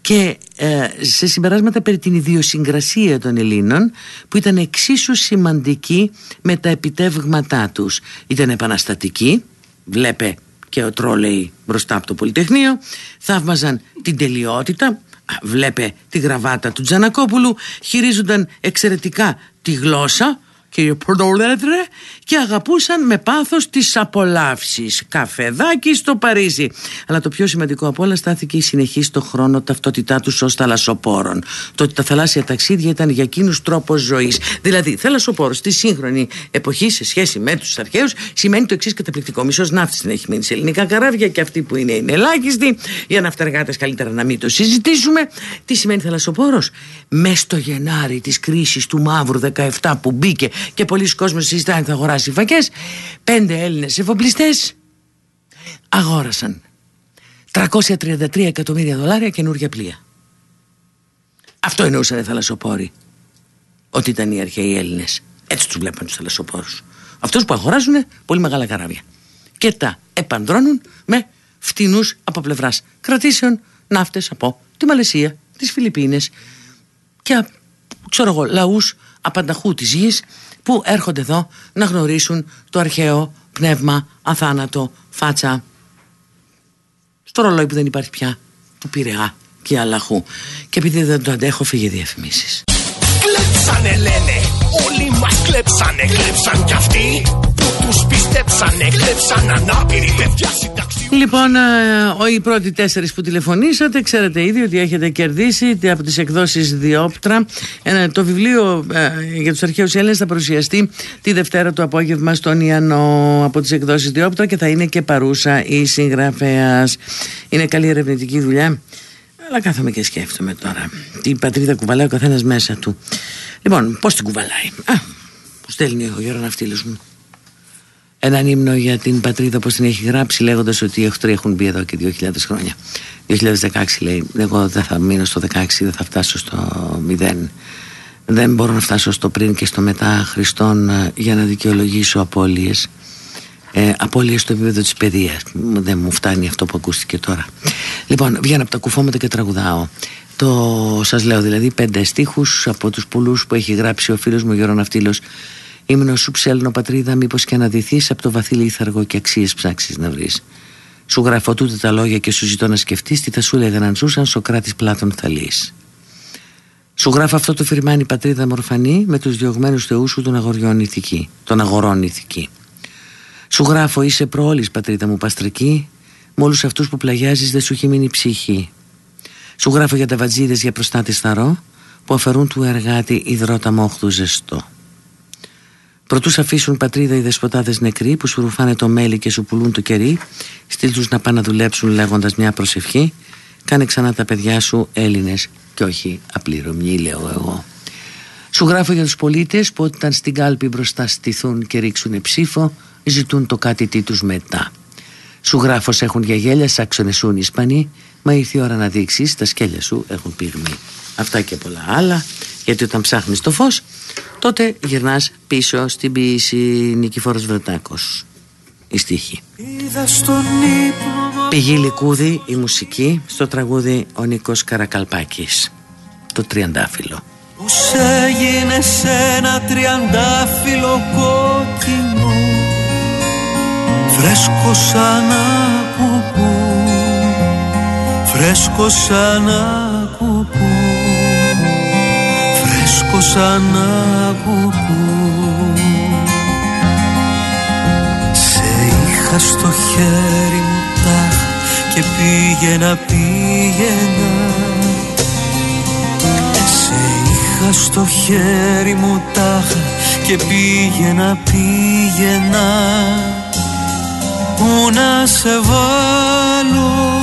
και ε, σε συμπεράσματα περί την ιδιοσυγκρασία των Ελλήνων που ήταν εξίσου σημαντική με τα επιτεύγματά τους. Ήταν επαναστατικοί βλέπε και ο Τρόλεϊ μπροστά από το Πολυτεχνείο θαύμαζαν την τελειότητα βλέπε τη γραβάτα του Τζανακόπουλου χειρίζονταν εξαιρετικά τη γλώσσα κύριε Πρόεδρε και αγαπούσαν με πάθος τις απολαύσεις. Καφεδάκι στο Παρίσι. Αλλά το πιο σημαντικό από όλα στάθηκε η συνεχή στο χρόνο ταυτότητά τους ως θαλασσοπόρων. Το ότι τα θαλάσσια ταξίδια ήταν για εκείνους τρόπος ζωής. Δηλαδή θαλασσοπόρος στη σύγχρονη εποχή σε σχέση με τους αρχαίους σημαίνει το εξής καταπληκτικό. Μισός ναύτης δεν έχει μείνει σε ελληνικά καράβια και αυτοί που είναι είναι ελάχιστοι για ναυτεργάτες καλύτερα να μην το συζητήσουμε. Τι σημαίνει θαλασσοπόρος; Μες στο Γενάρη της κρίσης του Μαύρου 17 που μπήκε και πολλοί κόσμοι συζητάνε θα αγοράσει φακές. Πέντε Έλληνες εφοπλιστές αγόρασαν 333 εκατομμύρια δολάρια καινούργια πλοία. Αυτό εννοούσαν οι θαλασσοπόροι ότι ήταν οι αρχαίοι Έλληνες. Έτσι τους βλέπαν τους θαλασσοπόρους. Αυτούς που αγοράζουν πολύ μεγάλα καράβια. Και τα επαντρώνουν με φτηνούς από πλευράς κρατήσεων ναύτες από τη Μαλαισία, τις Φιλιππίνες και ξέρω εγώ λαούς απανταχού της γης που έρχονται εδώ να γνωρίσουν το αρχαίο πνεύμα, αθάνατο, φάτσα. Στο ρολόι που δεν υπάρχει πια του Πειραιά και Αλαχού. Και επειδή δεν το αντέχω φύγε διαφημίσεις. Κλέψανε λένε, όλοι μας κλέψανε, κλέψαν κι αυτοί. που τους πιστέψανε, κλέψαν ανάπηροι παιδιά Λοιπόν, ε, οι πρώτοι τέσσερις που τηλεφωνήσατε, ξέρετε ήδη ότι έχετε κερδίσει από τις εκδόσεις Διόπτρα. Το βιβλίο ε, για τους αρχαίους Έλληνες θα παρουσιαστεί τη Δευτέρα το απόγευμα στον Ιαννό από τις εκδόσεις Διόπτρα και θα είναι και παρούσα η συγγραφέας. Είναι καλή ερευνητική δουλειά. Αλλά κάθομαι και σκέφτομαι τώρα. Την πατρίδα κουβαλάει ο καθένας μέσα του. Λοιπόν, πώς την κουβαλάει; Α, που στέλνει ο Γιώργος Ναυτίλο μου έναν ύμνο για την πατρίδα όπως την έχει γράψει λέγοντας ότι οι εχθροί έχουν μπει εδώ και 2.000 χρόνια. 2016 λέει εγώ δεν θα μείνω στο 16 δεν θα φτάσω στο 0 δεν μπορώ να φτάσω στο πριν και στο μετά Χριστόν ε, για να δικαιολογήσω απώλειες. Ε, απώλειες στο επίπεδο της παιδείας. Δεν μου φτάνει αυτό που ακούστηκε τώρα λοιπόν βγαίνω από τα κουφώματα και τραγουδάω. Το σας λέω δηλαδή πέντε στίχους από τους πολλούς που έχει γράψει ο φίλος μου Γιώργο Ναυτίλος Ήμουν σου ψέλνω πατρίδα, μήπως και αναδυθείς από το βαθύ λίθαργο και αξίες ψάξεις να βρεις. Σου γράφω τούτε τα λόγια και σου ζητώ να σκεφτείς τι θα σου έλεγαν αν ζούσαν Σοκράτη Πλάτων Θαλής. Σου γράφω αυτό το φυρμάνι πατρίδα μορφανή με τους διωγμένους θεούς σου των αγοριών ηθική, των αγορών ηθική. Σου γράφω είσαι προόλης πατρίδα μου παστρική, με όλους αυτούς που πλαγιάζεις δεν σου έχει μείνει ψυχή. Σου γράφω για τα βατζίδες για προστάτη θαρό που αφαιρούν του εργάτη υδρότα μόχθου ζεστό. Προτού αφήσουν πατρίδα οι δεσποτάδες νεκροί που σου ρουφάνε το μέλι και σου πουλούν το κερί, στείλ τους να πάνε να δουλέψουν λέγοντας μια προσευχή, κάνε ξανά τα παιδιά σου Έλληνες και όχι απλήρωμη λέω εγώ. Σου γράφω για τους πολίτες που όταν στην κάλπη μπροστά στηθούν και ρίξουν ψήφο ζητούν το κάτι τι τους μετά. Σου γράφω έχουν για γέλια σάξονεσούν Ισπανοί μα ήρθε η ώρα να δείξεις τα σκέλια σου έχουν πυγμή. Αυτά και πολλά άλλα γιατί όταν ψάχνεις το φως τότε γυρνάς πίσω στην ποιήση Νικηφόρος Βρετάκος η στίχη. Πηγή Λικούδη η μουσική στο τραγούδι ο Νίκος Καρακαλπάκης. Το τριαντάφυλλο. Πώς έγινε σε ένα τριαντάφυλλο κόκκινο Φρέσκο σαν κουπού Φρέσκο σαν κουπού Φρέσκο σαν κουπού Σε είχα στο χέρι μου τάχα και πήγαινα πήγαινα. Είχα στο χέρι μου τάχα και πήγαινα πήγαινα. Πού να σε βάλω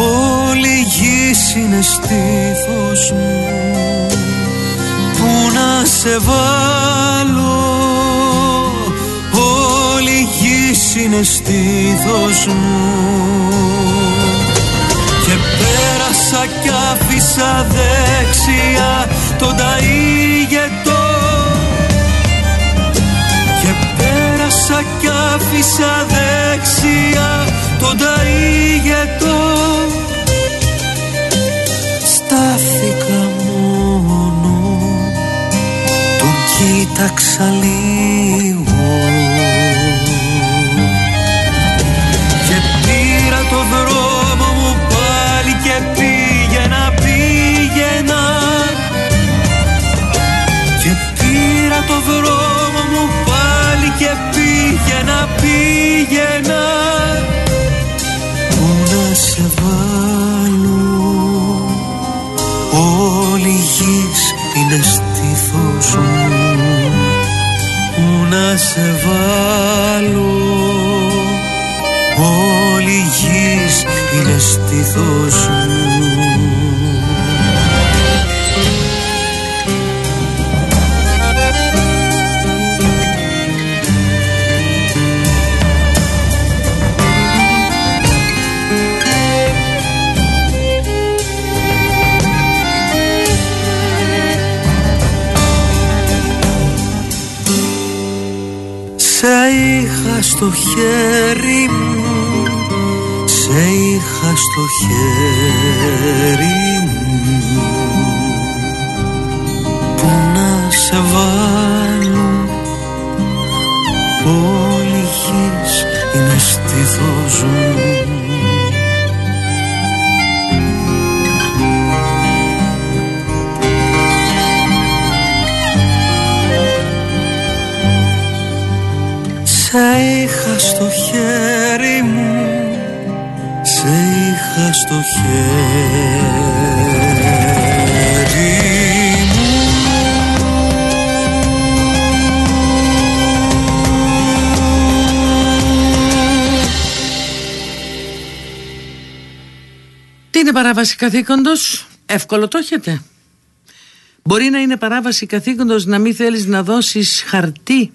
Όλη η γης είναι στήθος μου. Πού να σε βάλω; Όλη η γης είναι στήθος μου. Και πέρασα κι άφησα δεξιά τον ταΐγετο πέρασα κι άφησα δεξιά τον ταΐγετο. Στάθηκα μόνος τον κοίταξα λίγο στήθος παράβαση καθήκοντος Εύκολο το έχετε. Μπορεί να είναι παράβαση καθήκοντος να μην θέλεις να δώσεις χαρτί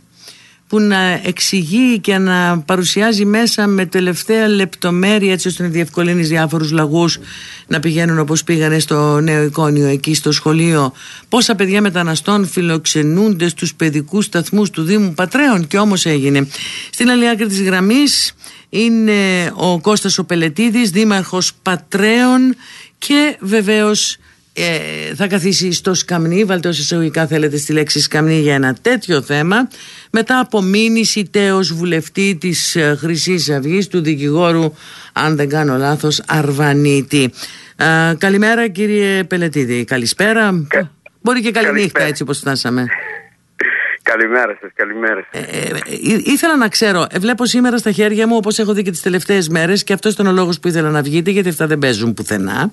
που να εξηγεί και να παρουσιάζει μέσα με τελευταία λεπτομέρεια έτσι ώστε να διευκολύνεις διάφορους λαγούς να πηγαίνουν όπως πήγανε στο νέο εικόνιο εκεί στο σχολείο. Πόσα παιδιά μεταναστών φιλοξενούνται στους παιδικούς σταθμούς του Δήμου Πατρέων. Και όμως έγινε. Στην άλλη άκρη της γραμμής είναι ο Κώστας ο Πελετίδης δήμαρχος Πατρέων και βεβαίως ε, θα καθίσει στο σκαμνί, βάλτε όσοι εισαγωγικά θέλετε στη λέξη σκαμνί για ένα τέτοιο θέμα. Μετά από μήνυση τέος βουλευτή της ε, Χρυσής Αυγής του δικηγόρου αν δεν κάνω λάθος Αρβανίτη. Ε, Καλημέρα κύριε Πελετίδη, καλησπέρα. Μπορεί και καληνύχτα έτσι όπως φτάσαμε Καλημέρα σας, καλημέρα σας. ε, ε, ήθελα να ξέρω, ε, βλέπω σήμερα στα χέρια μου όπως έχω δει και τις τελευταίες μέρες και αυτός ήταν ο λόγος που ήθελα να βγείτε γιατί αυτά δεν παίζουν πουθενά.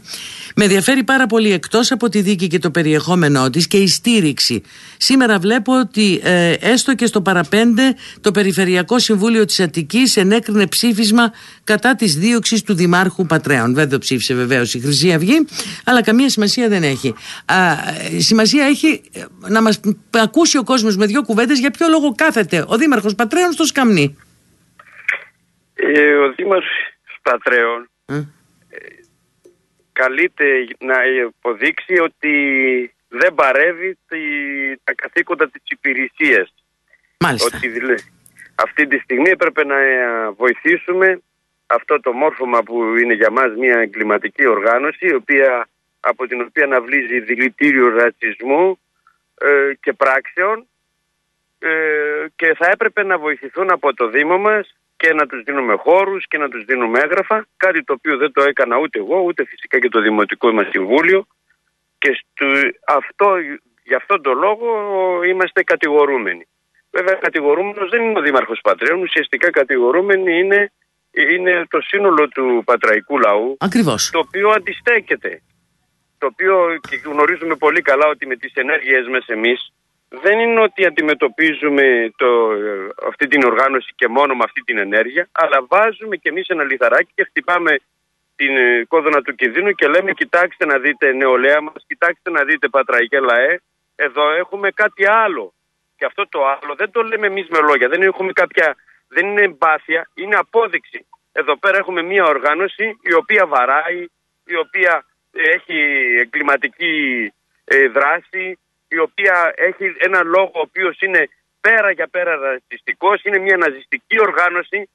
Με ενδιαφέρει πάρα πολύ εκτός από τη δίκη και το περιεχόμενό της και η στήριξη. Σήμερα βλέπω ότι ε, έστω και στο παραπέντε το Περιφερειακό Συμβούλιο της Αττικής ενέκρινε ψήφισμα κατά της δίωξης του Δημάρχου Πατρέων. Δεν το ψήφισε βεβαίως η Χρυσή Αυγή, αλλά καμία σημασία δεν έχει. Α, σημασία έχει ε, να μας ακούσει ο κόσμος με δύο κουβέντες για ποιο λόγο κάθεται ο Δήμαρχος Πατρέων στο σκαμνί. Ε, ο Δήμαρχος Πατρέων Ε. καλείται να υποδείξει ότι δεν παρεύει τη- τα καθήκοντα της υπηρεσίας. Μάλιστα. Ότι δηλαδή, αυτή τη στιγμή έπρεπε να ε, βοηθήσουμε αυτό το μόρφωμα που είναι για μας μια εγκληματική οργάνωση η οποία, από την οποία αναβλύζει δηλητήριο ρατσισμού ε, και πράξεων ε, και θα έπρεπε να βοηθηθούν από το Δήμο μας και να τους δίνουμε χώρους και να τους δίνουμε έγγραφα κάτι το οποίο δεν το έκανα ούτε εγώ ούτε φυσικά και το Δημοτικό μας Συμβούλιο και στο, αυτό, γι' αυτόν τον λόγο είμαστε κατηγορούμενοι. Βέβαια, κατηγορούμενος δεν είναι ο Δήμαρχος Πατρέων. Ουσιαστικά κατηγορούμενοι είναι, είναι το σύνολο του πατραϊκού λαού, Ακριβώς. το οποίο αντιστέκεται. Το οποίο και γνωρίζουμε πολύ καλά ότι με τις ενέργειές μας εμείς δεν είναι ότι αντιμετωπίζουμε το, ε, αυτή την οργάνωση και μόνο με αυτή την ενέργεια, αλλά βάζουμε και εμείς ένα λιθαράκι και χτυπάμε την ε, κόδωνα του κινδύνου και λέμε κοιτάξτε να δείτε νεολαία μας, κοιτάξτε να δείτε πατραϊκέ λαέ, εδώ έχουμε κάτι άλλο. Και αυτό το άλλο δεν το λέμε εμείς με λόγια, δεν έχουμε κάποια, δεν είναι εμπάθεια, είναι απόδειξη. Εδώ πέρα έχουμε μια οργάνωση η οποία βαράει, η οποία έχει εγκληματική ε, δράση, η οποία έχει ένα λόγο ο οποίος είναι πέρα για πέρα ρατσιστικός, είναι μια ναζιστική οργάνωση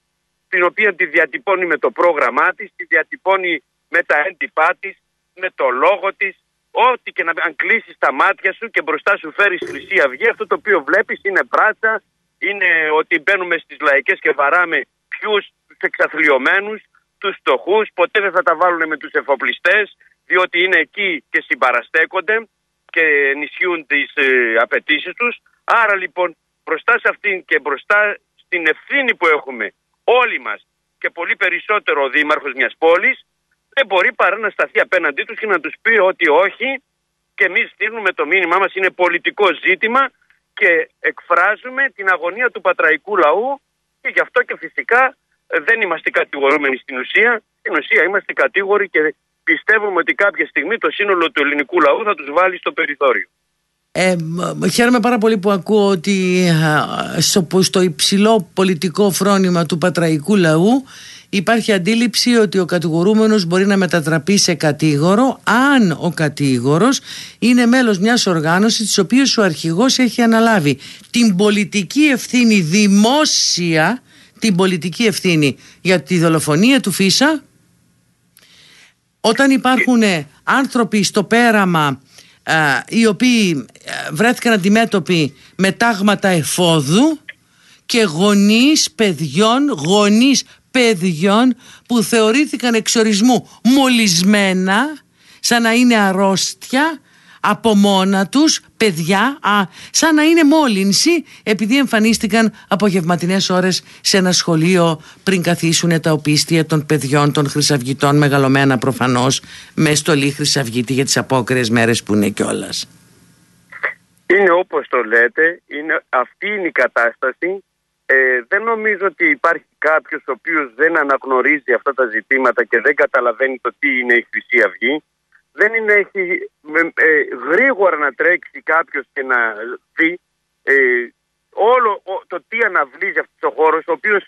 την οποία τη διατυπώνει με το πρόγραμμά της, τη διατυπώνει με τα έντυπά της, με το λόγο της, ό,τι και να αν κλείσεις τα μάτια σου και μπροστά σου φέρεις Χρυσή Αυγή, αυτό το οποίο βλέπεις είναι πράτσα, είναι ότι μπαίνουμε στις λαϊκές και βαράμε ποιους τους εξαθλειωμένους, τους φτωχούς, ποτέ δεν θα τα βάλουν με τους εφοπλιστές, διότι είναι εκεί και συμπαραστέκονται και ενισχύουν τις ε, απαιτήσεις τους. Άρα λοιπόν μπροστά σε αυτήν και μπροστά στην ευθύνη που έχουμε όλοι μας και πολύ περισσότερο ο δήμαρχος μιας πόλης δεν μπορεί παρά να σταθεί απέναντί τους και να τους πει ότι όχι και εμείς στείλουμε το μήνυμά μας είναι πολιτικό ζήτημα και εκφράζουμε την αγωνία του πατραϊκού λαού και γι' αυτό και φυσικά ε, δεν είμαστε κατηγορούμενοι στην ουσία. Στην ουσία είμαστε κατήγοροι και πιστεύουμε ότι κάποια στιγμή το σύνολο του ελληνικού λαού θα τους βάλει στο περιθώριο. Ε, μ- χαίρομαι πάρα πολύ που ακούω ότι α, στο, στο υψηλό πολιτικό φρόνημα του πατραϊκού λαού υπάρχει αντίληψη ότι ο κατηγορούμενος μπορεί να μετατραπεί σε κατήγορο αν ο κατήγορος είναι μέλος μιας οργάνωσης της οποίας ο αρχηγός έχει αναλάβει την πολιτική ευθύνη δημόσια την πολιτική ευθύνη για τη δολοφονία του Φίσα. Όταν υπάρχουν ε, άνθρωποι στο πέραμα ε, οι οποίοι ε, βρέθηκαν αντιμέτωποι με τάγματα εφόδου και γονείς παιδιών, γονείς παιδιών που θεωρήθηκαν εξορισμού μολυσμένα σαν να είναι αρρώστια από μόνα τους παιδιά α, σαν να είναι μόλυνση επειδή εμφανίστηκαν απογευματινές ώρες σε ένα σχολείο πριν καθίσουν τα οπίστια των παιδιών των χρυσαυγητών μεγαλωμένα προφανώς με στολή χρυσαυγίτη για τις απόκριες μέρες που είναι κιόλας. Είναι όπως το λέτε, είναι, αυτή είναι η κατάσταση. Ε, δεν νομίζω ότι υπάρχει κάποιος ο οποίος δεν αναγνωρίζει αυτά τα ζητήματα και δεν καταλαβαίνει το τι είναι η Χρυσή Αυγή. Δεν είναι έχει, με- ε, γρήγορα να τρέξει κάποιος και να δει ε, όλο ο- το τι αναβλύζει αυτός ο χώρος, ο οποίος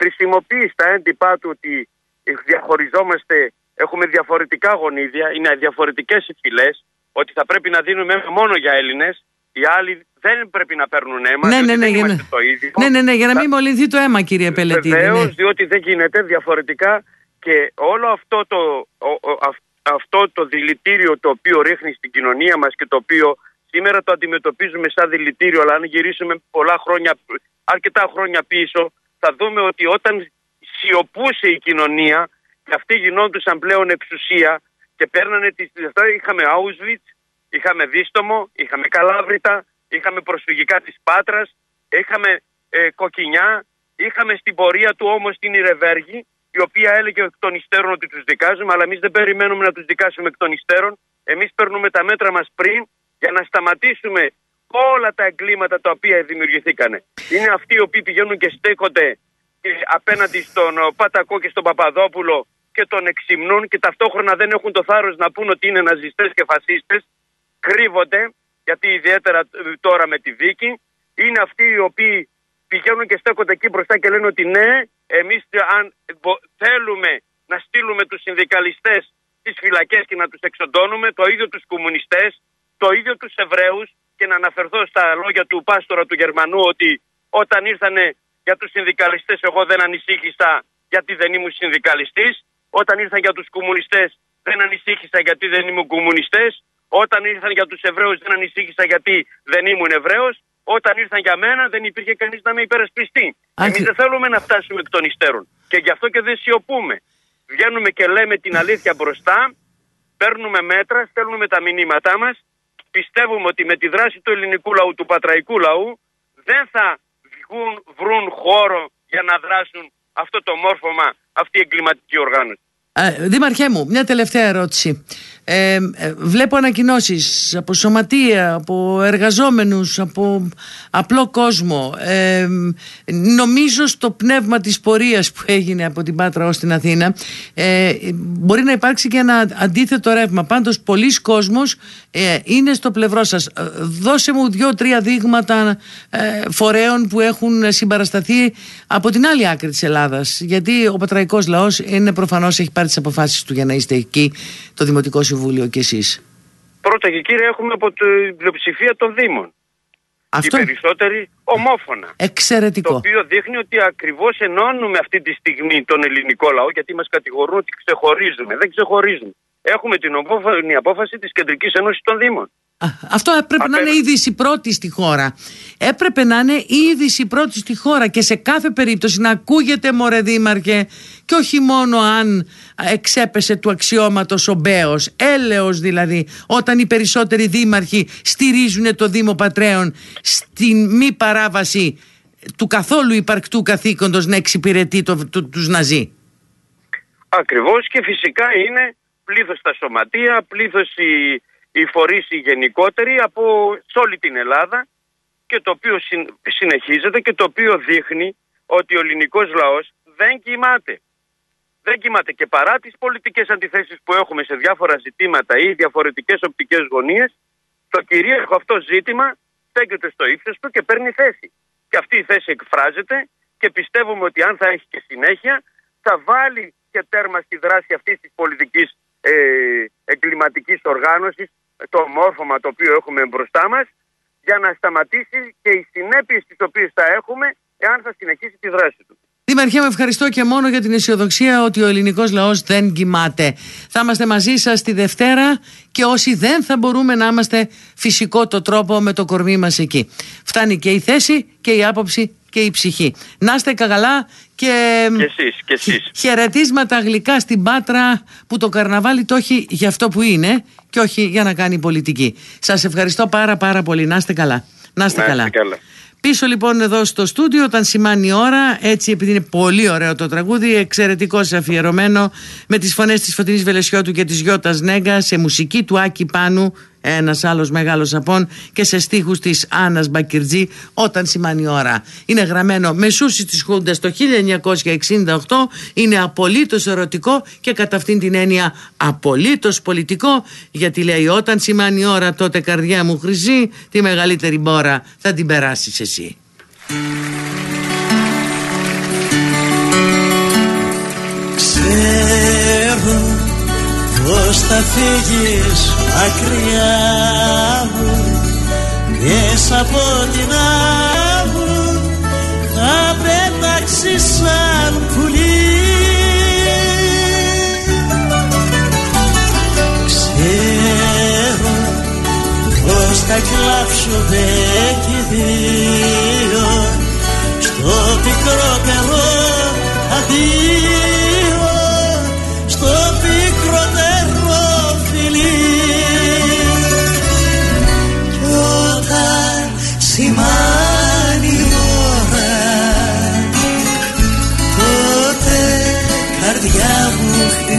χρησιμοποιεί στα έντυπά του ότι ε, διαχωριζόμαστε, έχουμε διαφορετικά γονίδια, είναι διαφορετικές οι φυλές, ότι θα πρέπει να δίνουμε αίμα μόνο για Έλληνες, οι άλλοι δεν πρέπει να παίρνουν αίμα, ναι, διότι ναι, ναι, δεν για είμαστε να... το ίδιο. ναι, ναι, ναι, για να μην μολυνθεί το αίμα κύριε Πελετίδη. Βεβαίως, ναι. διότι δεν γίνεται διαφορετικά και όλο αυτό το, ο- ο- αυ- αυτό το δηλητήριο το οποίο ρίχνει στην κοινωνία μας και το οποίο σήμερα το αντιμετωπίζουμε σαν δηλητήριο αλλά αν γυρίσουμε πολλά χρόνια, αρκετά χρόνια πίσω θα δούμε ότι όταν σιωπούσε η κοινωνία και αυτοί γινόντουσαν πλέον εξουσία και παίρνανε τις... Αυτά είχαμε Auschwitz, είχαμε Δίστομο, είχαμε Καλάβρητα, είχαμε προσφυγικά της Πάτρας, είχαμε ε, Κοκκινιά, είχαμε στην πορεία του όμως την Ιρεβέργη, η οποία έλεγε εκ των υστέρων ότι τους δικάζουμε, αλλά εμείς δεν περιμένουμε να τους δικάσουμε εκ των υστέρων. Εμείς παίρνουμε τα μέτρα μας πριν για να σταματήσουμε όλα τα εγκλήματα τα οποία δημιουργηθήκανε. Είναι αυτοί οι οποίοι πηγαίνουν και στέκονται και απέναντι στον ε, Πατακό και στον Παπαδόπουλο και τον εξυμνούν και ταυτόχρονα δεν έχουν το θάρρος να πούν ότι είναι ναζιστές και φασίστες, κρύβονται, γιατί ιδιαίτερα ε, τώρα με τη δίκη, είναι αυτοί οι οποίοι πηγαίνουν και στέκονται εκεί μπροστά και λένε ότι ναι, εμείς αν θέλουμε να στείλουμε τους συνδικαλιστές στις φυλακές και να τους εξοντώνουμε, το ίδιο τους κομμουνιστές, το ίδιο τους Εβραίους και να αναφερθώ στα λόγια του Πάστορα του Γερμανού ότι όταν ήρθανε για τους συνδικαλιστές εγώ δεν ανησύχησα γιατί δεν ήμουν συνδικαλιστής, όταν ήρθαν για τους κομμουνιστές δεν ανησύχησα γιατί δεν ήμουν κομμουνιστές, όταν ήρθαν για τους Εβραίους δεν ανησύχησα γιατί δεν ήμουν Εβραίος, όταν ήρθαν για μένα δεν υπήρχε κανείς να με υπερασπιστεί. Εμείς δεν θέλουμε να φτάσουμε εκ των υστέρων και γι' αυτό και δεν σιωπούμε. Βγαίνουμε και λέμε την αλήθεια μπροστά, παίρνουμε μέτρα, στέλνουμε τα μηνύματά μας πιστεύουμε ότι με τη δράση του ελληνικού λαού, του πατραϊκού λαού, δεν θα βγουν, βρουν χώρο για να δράσουν αυτό το μόρφωμα, αυτή η εγκληματική οργάνωση. Δήμαρχέ μου, μια τελευταία ερώτηση. Ε, ε, βλέπω ανακοινώσεις από σωματεία, από εργαζόμενους, από απλό κόσμο. Ε, νομίζω στο πνεύμα της πορείας που έγινε από την Πάτρα ως την Αθήνα ε, μπορεί να υπάρξει και ένα αντίθετο ρεύμα. Πάντως πολλοί κόσμος ε, είναι στο πλευρό σας. Δώσε μου δύο-τρία δείγματα φορέων που έχουν συμπαρασταθεί από την άλλη άκρη της Ελλάδας. Γιατί ο πατραϊκός λαός είναι προφανώς έχει πάρει τις αποφάσεις του για να είστε εκεί το Δημοτικό Συμβούλιο κι εσείς. Πρώτα και κύριε έχουμε από την πλειοψηφία των Δήμων. Αυτό... Οι περισσότεροι ομόφωνα. Εξαιρετικό. Το οποίο δείχνει ότι ακριβώς ενώνουμε αυτή τη στιγμή τον ελληνικό λαό, γιατί μας κατηγορούν ότι ξεχωρίζουμε. Δεν ξεχωρίζουμε. Έχουμε την ομόφωνη απόφαση της Κεντρικής Ένωσης των Δήμων. Αυτό έπρεπε να είναι είδηση πρώτη στη χώρα. Έπρεπε να είναι είδηση πρώτη στη χώρα και σε κάθε περίπτωση να ακούγεται μωρέ δήμαρχε και όχι μόνο αν εξέπεσε του αξιώματος ο Μπέος, έλεος δηλαδή, όταν οι περισσότεροι δήμαρχοι στηρίζουν το Δήμο Πατρέων στην μη παράβαση του καθόλου υπαρκτού καθήκοντος να εξυπηρετεί το, το, τους Ναζί. Ακριβώς και φυσικά είναι πλήθος στα σωματεία, πλήθος οι, οι φορείς οι γενικότεροι από σε όλη την Ελλάδα και το οποίο συνεχίζεται και το οποίο δείχνει ότι ο ελληνικός λαός δεν κοιμάται δεν κοιμάται και παρά τις πολιτικές αντιθέσεις που έχουμε σε διάφορα ζητήματα ή διαφορετικές οπτικές γωνίες, το κυρίαρχο αυτό ζήτημα στέκεται στο ύψος του και παίρνει θέση. Και αυτή η θέση εκφράζεται και πιστεύουμε ότι αν θα έχει και συνέχεια θα βάλει και τέρμα στη δράση αυτής της πολιτικής ε, εγκληματικής οργάνωσης, το μόρφωμα το οποίο έχουμε μπροστά μας, για να σταματήσει και οι συνέπειες τις οποίες θα έχουμε εάν θα συνεχίσει τη δράση του. Δήμαρχέ, με ευχαριστώ και μόνο για την αισιοδοξία ότι ο ελληνικός λαός δεν κοιμάται. Θα είμαστε μαζί σας τη Δευτέρα και όσοι δεν θα μπορούμε να είμαστε φυσικό το τρόπο με το κορμί μας εκεί. Φτάνει και η θέση και η άποψη και η ψυχή. Να είστε καλά και, και, εσείς, και εσείς. χαιρετίσματα γλυκά στην Πάτρα που το καρναβάλι το έχει για αυτό που είναι και όχι για να κάνει πολιτική. Σας ευχαριστώ πάρα πάρα πολύ. Να είστε καλά. Να είστε, καλά. καλά. Πίσω λοιπόν εδώ στο στούντιο όταν σημάνει η ώρα έτσι επειδή είναι πολύ ωραίο το τραγούδι εξαιρετικό αφιερωμένο με τις φωνές της Φωτεινής Βελεσιώτου και της Γιώτας Νέγκα σε μουσική του Άκη Πάνου ένας άλλος μεγάλος απόν και σε στίχους της Άννας Μπακυρτζή όταν σημάνει ώρα. Είναι γραμμένο μεσούση της Χούντας το 1968, είναι απολύτως ερωτικό και κατά αυτήν την έννοια απολύτως πολιτικό, γιατί λέει όταν σημάνει ώρα τότε καρδιά μου χρυσή, τη μεγαλύτερη μπόρα θα την περάσεις εσύ. Πως θα φύγεις μακριά μου μέσα από την άμμο θα πέταξεις σαν πουλί. Ξέρω πως θα κλάψουμε κι δύο στο πικρό πελό αδείο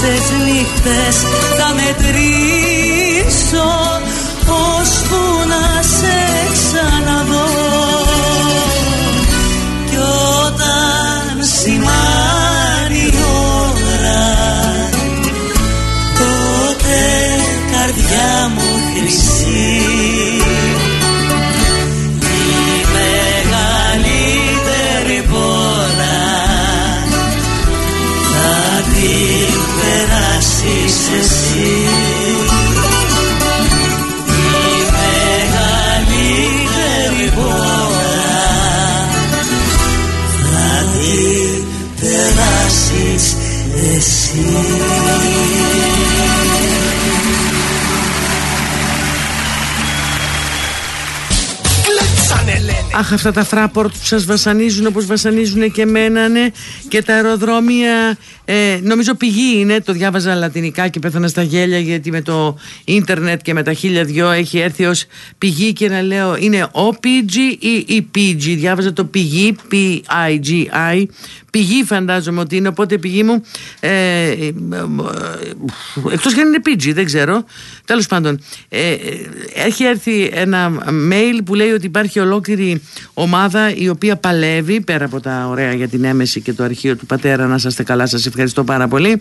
πόσες νύχτες θα μετρήσω Αχ, αυτά τα φράπορτ που σας βασανίζουν όπως βασανίζουν και εμένα ναι. και τα αεροδρόμια ε, νομίζω πηγή είναι, το διάβαζα λατινικά και πέθανα στα γέλια γιατί με το ίντερνετ και με τα χίλια δυο έχει έρθει ως πηγή και να λέω είναι OPG ή PG διάβαζα το πηγή P-I-G-I πηγή φαντάζομαι ότι είναι οπότε πηγή μου ε, ε, ε, εκτός και αν είναι PG δεν ξέρω. Τέλος πάντων ε, έχει έρθει ένα mail που λέει ότι υπάρχει ολόκληρη ομάδα η οποία παλεύει πέρα από τα ωραία για την έμεση και το αρχείο του πατέρα να είστε καλά σας ευχαριστώ πάρα πολύ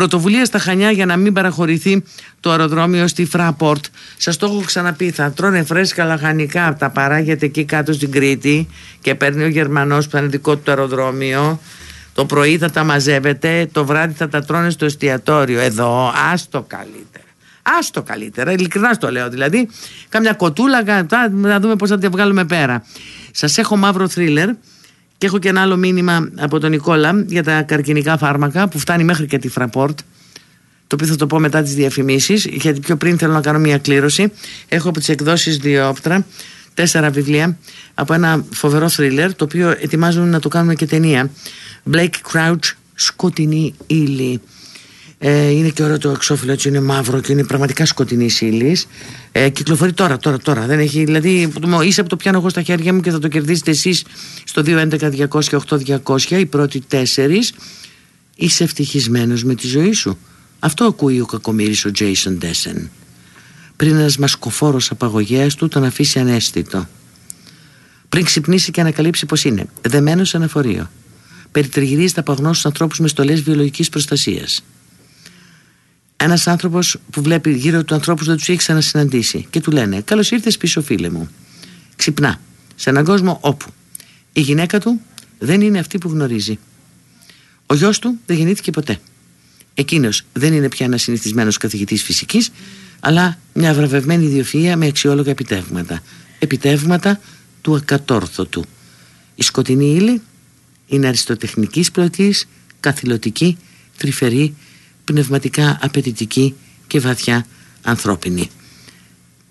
Πρωτοβουλία στα Χανιά για να μην παραχωρηθεί το αεροδρόμιο στη Φράπορτ. Σας το έχω ξαναπεί, θα τρώνε φρέσκα λαχανικά. Τα παράγεται εκεί κάτω στην Κρήτη και παίρνει ο Γερμανός που θα είναι δικό του το αεροδρόμιο. Το πρωί θα τα μαζεύετε, το βράδυ θα τα τρώνε στο εστιατόριο. Εδώ, άστο καλύτερα. Άστο καλύτερα, ειλικρινά το λέω δηλαδή. Κάμια κοτούλα, να δούμε πώς θα τη βγάλουμε πέρα. Σας έχω μαύρο θρίλερ και έχω και ένα άλλο μήνυμα από τον Νικόλα για τα καρκινικά φάρμακα που φτάνει μέχρι και τη Φραπόρτ. Το οποίο θα το πω μετά τις διαφημίσεις, γιατί πιο πριν θέλω να κάνω μια κλήρωση. Έχω από τις εκδόσεις Διόπτρα τέσσερα βιβλία από ένα φοβερό θρίλερ, το οποίο ετοιμάζουν να το κάνουμε και ταινία. Blake Crouch, Σκοτεινή ύλη. Ε, είναι και ωραίο το εξώφυλλο, έτσι είναι μαύρο και είναι πραγματικά σκοτεινή ύλη. Ε, κυκλοφορεί τώρα, τώρα, τώρα. Δεν έχει, δηλαδή, είσαι από το πιάνω εγώ στα χέρια μου και θα το κερδίσετε εσείς στο 211-200-8200. Οι πρώτοι τέσσερις. Είσαι ευτυχισμένος με τη ζωή σου. Αυτό ακούει ο κακομοίρη ο Jason Dessen. Πριν ένας μασκοφόρος απαγωγέας του τον αφήσει ανέστητο. Πριν ξυπνήσει και ανακαλύψει πως είναι δεμένος σε ένα φορείο. Περιτριγυρίζεται από αγνώστου ανθρώπους με στολές βιολογικής προστασίας. Ένας άνθρωπος που βλέπει γύρω του ανθρώπους δεν τους έχει ξανασυναντήσει και του λένε: Καλώς ήρθες πίσω, φίλε μου. Ξυπνά σε έναν κόσμο όπου η γυναίκα του δεν είναι αυτή που γνωρίζει. Ο γιος του δεν γεννήθηκε ποτέ. Εκείνος δεν είναι πια ένας συνηθισμένος καθηγητής φυσικής, αλλά μια βραβευμένη ιδιοφυα με αξιόλογα επιτεύγματα. Επιτεύγματα του ακατόρθωτου. Η σκοτεινή ύλη είναι αριστοτεχνικής πλωτής, καθηλωτική, τρυφερή, πνευματικά απαιτητική και βαθιά ανθρώπινη.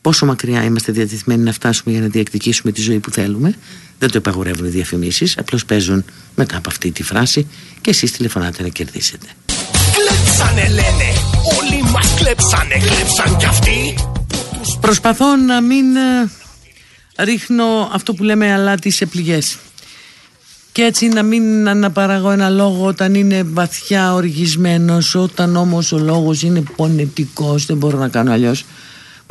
Πόσο μακριά είμαστε διατεθειμένοι να φτάσουμε για να διεκδικήσουμε τη ζωή που θέλουμε, δεν το επαγορεύουν οι διαφημίσεις, απλώς παίζουν μετά από αυτή τη φράση και εσείς τηλεφωνάτε να κερδίσετε. Κλέψανε λένε, όλοι μας κλέψανε, κλέψαν κι αυτοί. Προσπαθώ να μην ε, ρίχνω αυτό που λέμε αλάτι σε πληγές και έτσι να μην αναπαραγώ ένα λόγο όταν είναι βαθιά οργισμένος όταν όμως ο λόγος είναι πονετικός δεν μπορώ να κάνω αλλιώς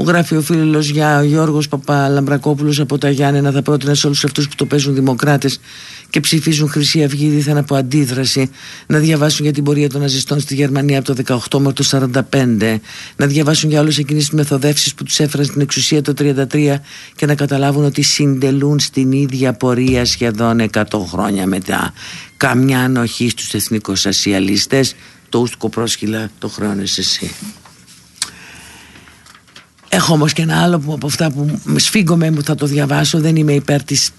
Μου γράφει ο φίλος για ο Γιώργος Παπαλαμπρακόπουλος από τα Γιάννενα. Θα πρότεινα σε όλους αυτούς που το παίζουν δημοκράτες και ψηφίζουν Χρυσή Αυγή δίθεν από αντίδραση να διαβάσουν για την πορεία των ναζιστών στη Γερμανία από το 18 μέχρι το 45. Να διαβάσουν για όλες εκείνες τις μεθοδεύσεις που τους έφεραν στην εξουσία το 33 και να καταλάβουν ότι συντελούν στην ίδια πορεία σχεδόν 100 χρόνια μετά. Καμιά ανοχή στους εθνικοσασιαλιστές. Το ούστικο πρόσχυλα το χρώνεσαι εσύ. Έχω όμως και ένα άλλο που από αυτά που σφίγγομαι μου θα το διαβάσω δεν είμαι υπέρ της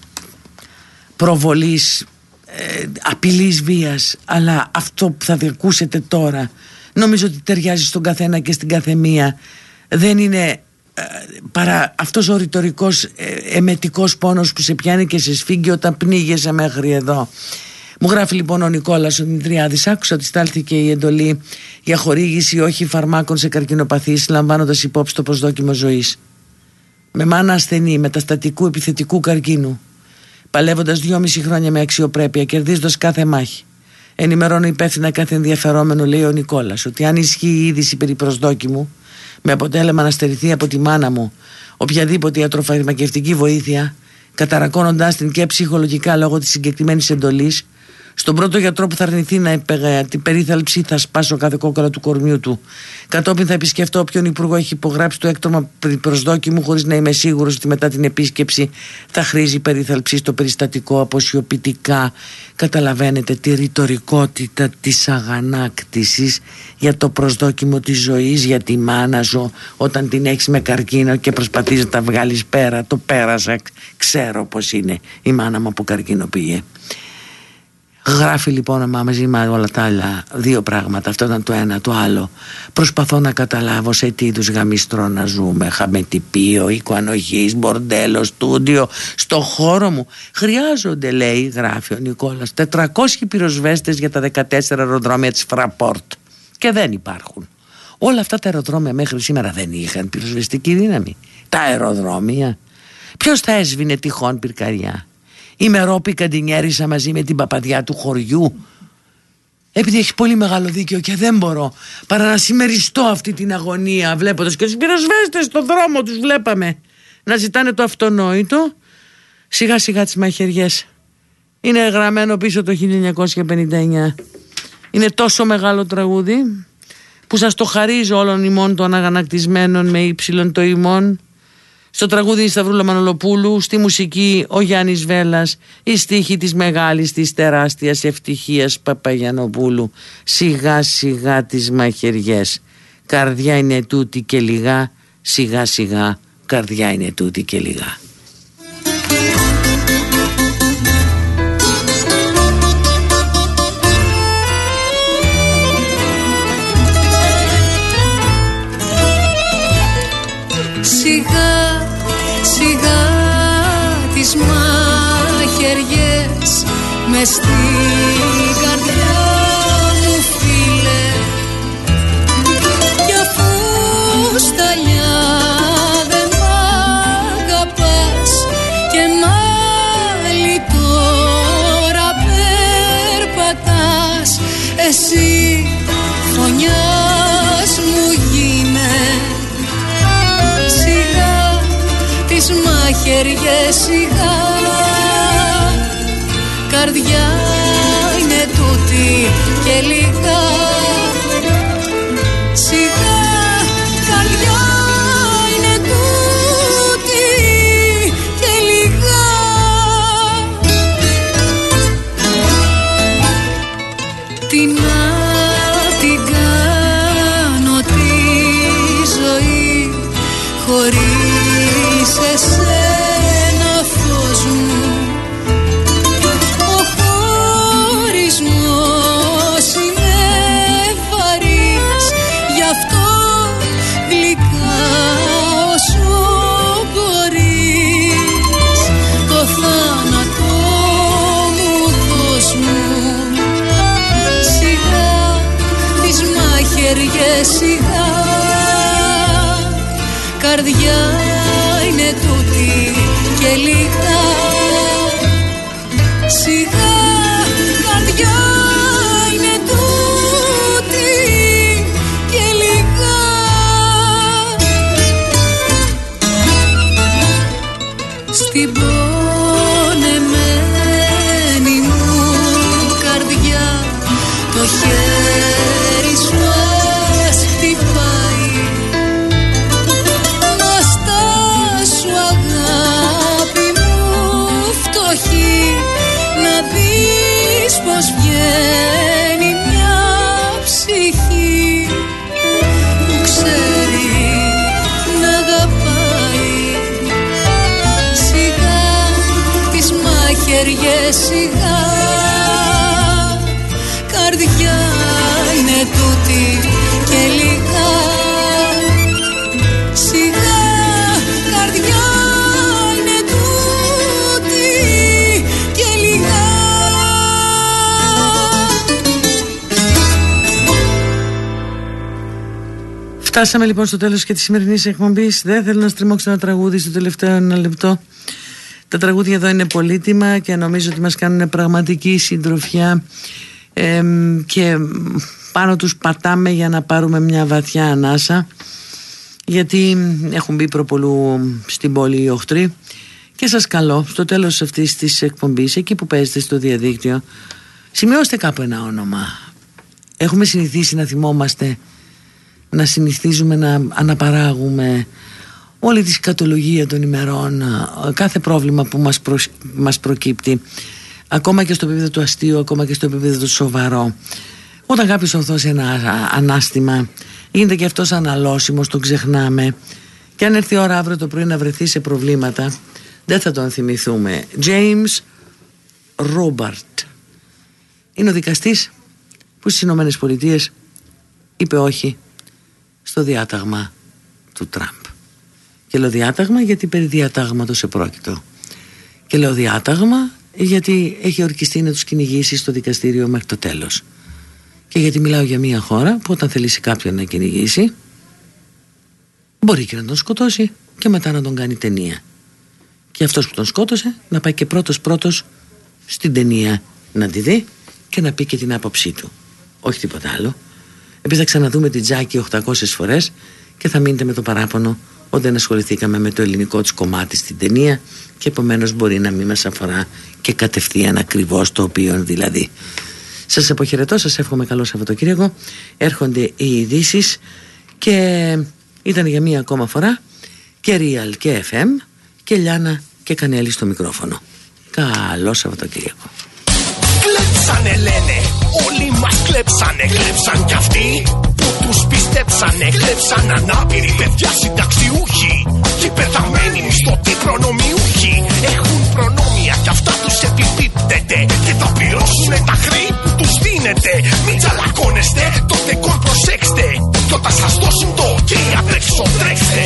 προβολής ε, απειλής βίας αλλά αυτό που θα διακούσετε τώρα νομίζω ότι ταιριάζει στον καθένα και στην καθεμία δεν είναι ε, παρά αυτός ο ρητορικός ε, εμετικός πόνος που σε πιάνει και σε σφίγγει όταν πνίγεσαι μέχρι εδώ μου γράφει λοιπόν ο Νικόλας ο Δημητριάδης άκουσα ότι στάλθηκε η εντολή για χορήγηση όχι φαρμάκων σε καρκινοπαθείς λαμβάνοντας υπόψη το προσδόκιμο ζωής με μάνα ασθενή μεταστατικού επιθετικού καρκίνου παλεύοντας δυόμιση χρόνια με αξιοπρέπεια, κερδίζοντας κάθε μάχη. Ενημερώνω υπεύθυνα κάθε ενδιαφερόμενο, λέει ο Νικόλας, ότι αν ισχύει η είδηση περί προσδόκιμου, με αποτέλεσμα να στερηθεί από τη μάνα μου οποιαδήποτε ιατροφαρμακευτική βοήθεια, καταρακώνοντάς την και ψυχολογικά λόγω της συγκεκριμένης εντολής, στον πρώτο γιατρό που θα αρνηθεί να την περίθαλψη θα σπάσω κάθε κόκκαλα του κορμιού του. Κατόπιν θα επισκεφτώ όποιον υπουργό έχει υπογράψει το έκτομα προσδόκιμου χωρίς να είμαι σίγουρος ότι μετά την επίσκεψη θα χρήζει περίθαλψη στο περιστατικό αποσιοποιητικά. Καταλαβαίνετε τη ρητορικότητα της αγανάκτησης για το προσδόκιμο της ζωής, για τη μάνα σου όταν την έχεις με καρκίνο και προσπαθείς να τα βγάλεις πέρα. Το πέρασα. Ξέρω πώς είναι η μάνα μου από καρκίνο πήγε. Γράφει λοιπόν μαζί με όλα τα άλλα δύο πράγματα. Αυτό ήταν το ένα. Το άλλο. Προσπαθώ να καταλάβω σε τι είδους γαμιστρό να ζούμε. Χαμετυπίο, οικοανοχής, μπορντέλο, στούντιο. Στο χώρο μου χρειάζονται, λέει, γράφει ο Νικόλας, 400 πυροσβέστες για τα 14 αεροδρόμια της Φραπόρτ. Και δεν υπάρχουν. Όλα αυτά τα αεροδρόμια μέχρι σήμερα δεν είχαν πυροσβεστική δύναμη. Τα αεροδρόμια. Ποιος θα έσβηνε τυχόν πυρκαριά. Η Μερόπη καντινιέρισα μαζί με την παπαδιά του χωριού. Επειδή έχει πολύ μεγάλο δίκιο και δεν μπορώ παρά να συμμεριστώ αυτή την αγωνία βλέποντας και τους πυροσβέστες στον δρόμο τους βλέπαμε να ζητάνε το αυτονόητο σιγά σιγά τις μαχαιριές. Είναι γραμμένο πίσω το 1959 είναι τόσο μεγάλο τραγούδι που σας το χαρίζω όλων ημών των αγανακτισμένων με ύψιλον το ημών στο τραγούδι Σταυρούλα Μανολοπούλου, στη μουσική ο Γιάννης Βέλλας, η στίχη της μεγάλης, της τεράστιας ευτυχίας Παπαγιανοπούλου, σιγά σιγά τις μαχαιριές, καρδιά είναι τούτη και λιγά, σιγά σιγά καρδιά είναι τούτη και λιγά. Μες στην καρδιά μου φίλε κι αφού σταλιά δεν μ' αγαπάς και μάλλη τώρα περπατάς εσύ φωνιάς μου γίνε. Σιγά τις μαχαιριές σιγά καρδιά είναι τούτη και λίγα Φτάσαμε λοιπόν στο τέλος και της σημερινής εκπομπής. Δεν θέλω να στριμώξω ένα τραγούδι στο τελευταίο ένα λεπτό. Τα τραγούδια εδώ είναι πολύτιμα και νομίζω ότι μας κάνουν πραγματική συντροφιά Εμ, και πάνω τους πατάμε για να πάρουμε μια βαθιά ανάσα γιατί έχουν μπει προπολού στην πόλη οι οχτροί και σας καλώ στο τέλος αυτής της εκπομπής εκεί που παίζετε στο διαδίκτυο σημειώστε κάπου ένα όνομα έχουμε συνηθίσει να θυμόμαστε να συνηθίζουμε να αναπαράγουμε όλη τη σκατολογία των ημερών α, κάθε πρόβλημα που μας, προσ- μας προκύπτει ακόμα και στο επίπεδο του αστείου ακόμα και στο επίπεδο του σοβαρό. Όταν κάποιος ορθώσει ένα α, ανάστημα γίνεται και αυτός αναλώσιμος τον ξεχνάμε. Και αν έρθει η ώρα αύριο το πρωί να βρεθεί σε προβλήματα δεν θα τον θυμηθούμε. James Robert. Είναι ο δικαστής που στις Ηνωμένες Πολιτείες είπε όχι στο διάταγμα του Τραμπ. Και λέω διάταγμα γιατί περί διατάγματος επρόκειτο. Και λέω διάταγμα γιατί έχει ορκιστεί να τους κυνηγήσει στο δικαστήριο μέχρι το τέλος. Και γιατί μιλάω για μια χώρα που όταν θελήσει κάποιον να κυνηγήσει μπορεί και να τον σκοτώσει και μετά να τον κάνει ταινία. Και αυτός που τον σκότωσε να πάει και πρώτος πρώτος στην ταινία να τη δει και να πει και την άποψή του. Όχι τίποτα άλλο. Επίσης θα ξαναδούμε την Τζάκη 800 φορές και θα μείνετε με το παράπονο ότι δεν ασχοληθήκαμε με το ελληνικό της κομμάτι στην ταινία και επομένως μπορεί να μην μας αφορά και κατευθείαν ακριβώς το οποίο δηλαδή. Σας αποχαιρετώ, σας εύχομαι καλό Σαββατοκύριακο. Έρχονται οι ειδήσεις και ήταν για μία ακόμα φορά και Real και FM και Λιάνα και Κανέλη στο μικρόφωνο. Καλό Σαββατοκύριακο. Κλέψανε λένε, Όλοι μας κλέψανε, κλέψαν κι αυτοί. Που τους πιστέψανε Κλέψαν ανάπηροι παιδιά συνταξιούχοι. Και πεθαμένοι μισθωτοί προνομιούχοι. Έχουν προνόμια κι αυτά τους επιπίπτεται. Και θα πληρώσουν τα χρέη που τους δίνετε. Μην τσαλακώνεστε, τότε δεκόρ προσέξτε. Κι όταν σας δώσουν το και απ' έξω τρέξτε.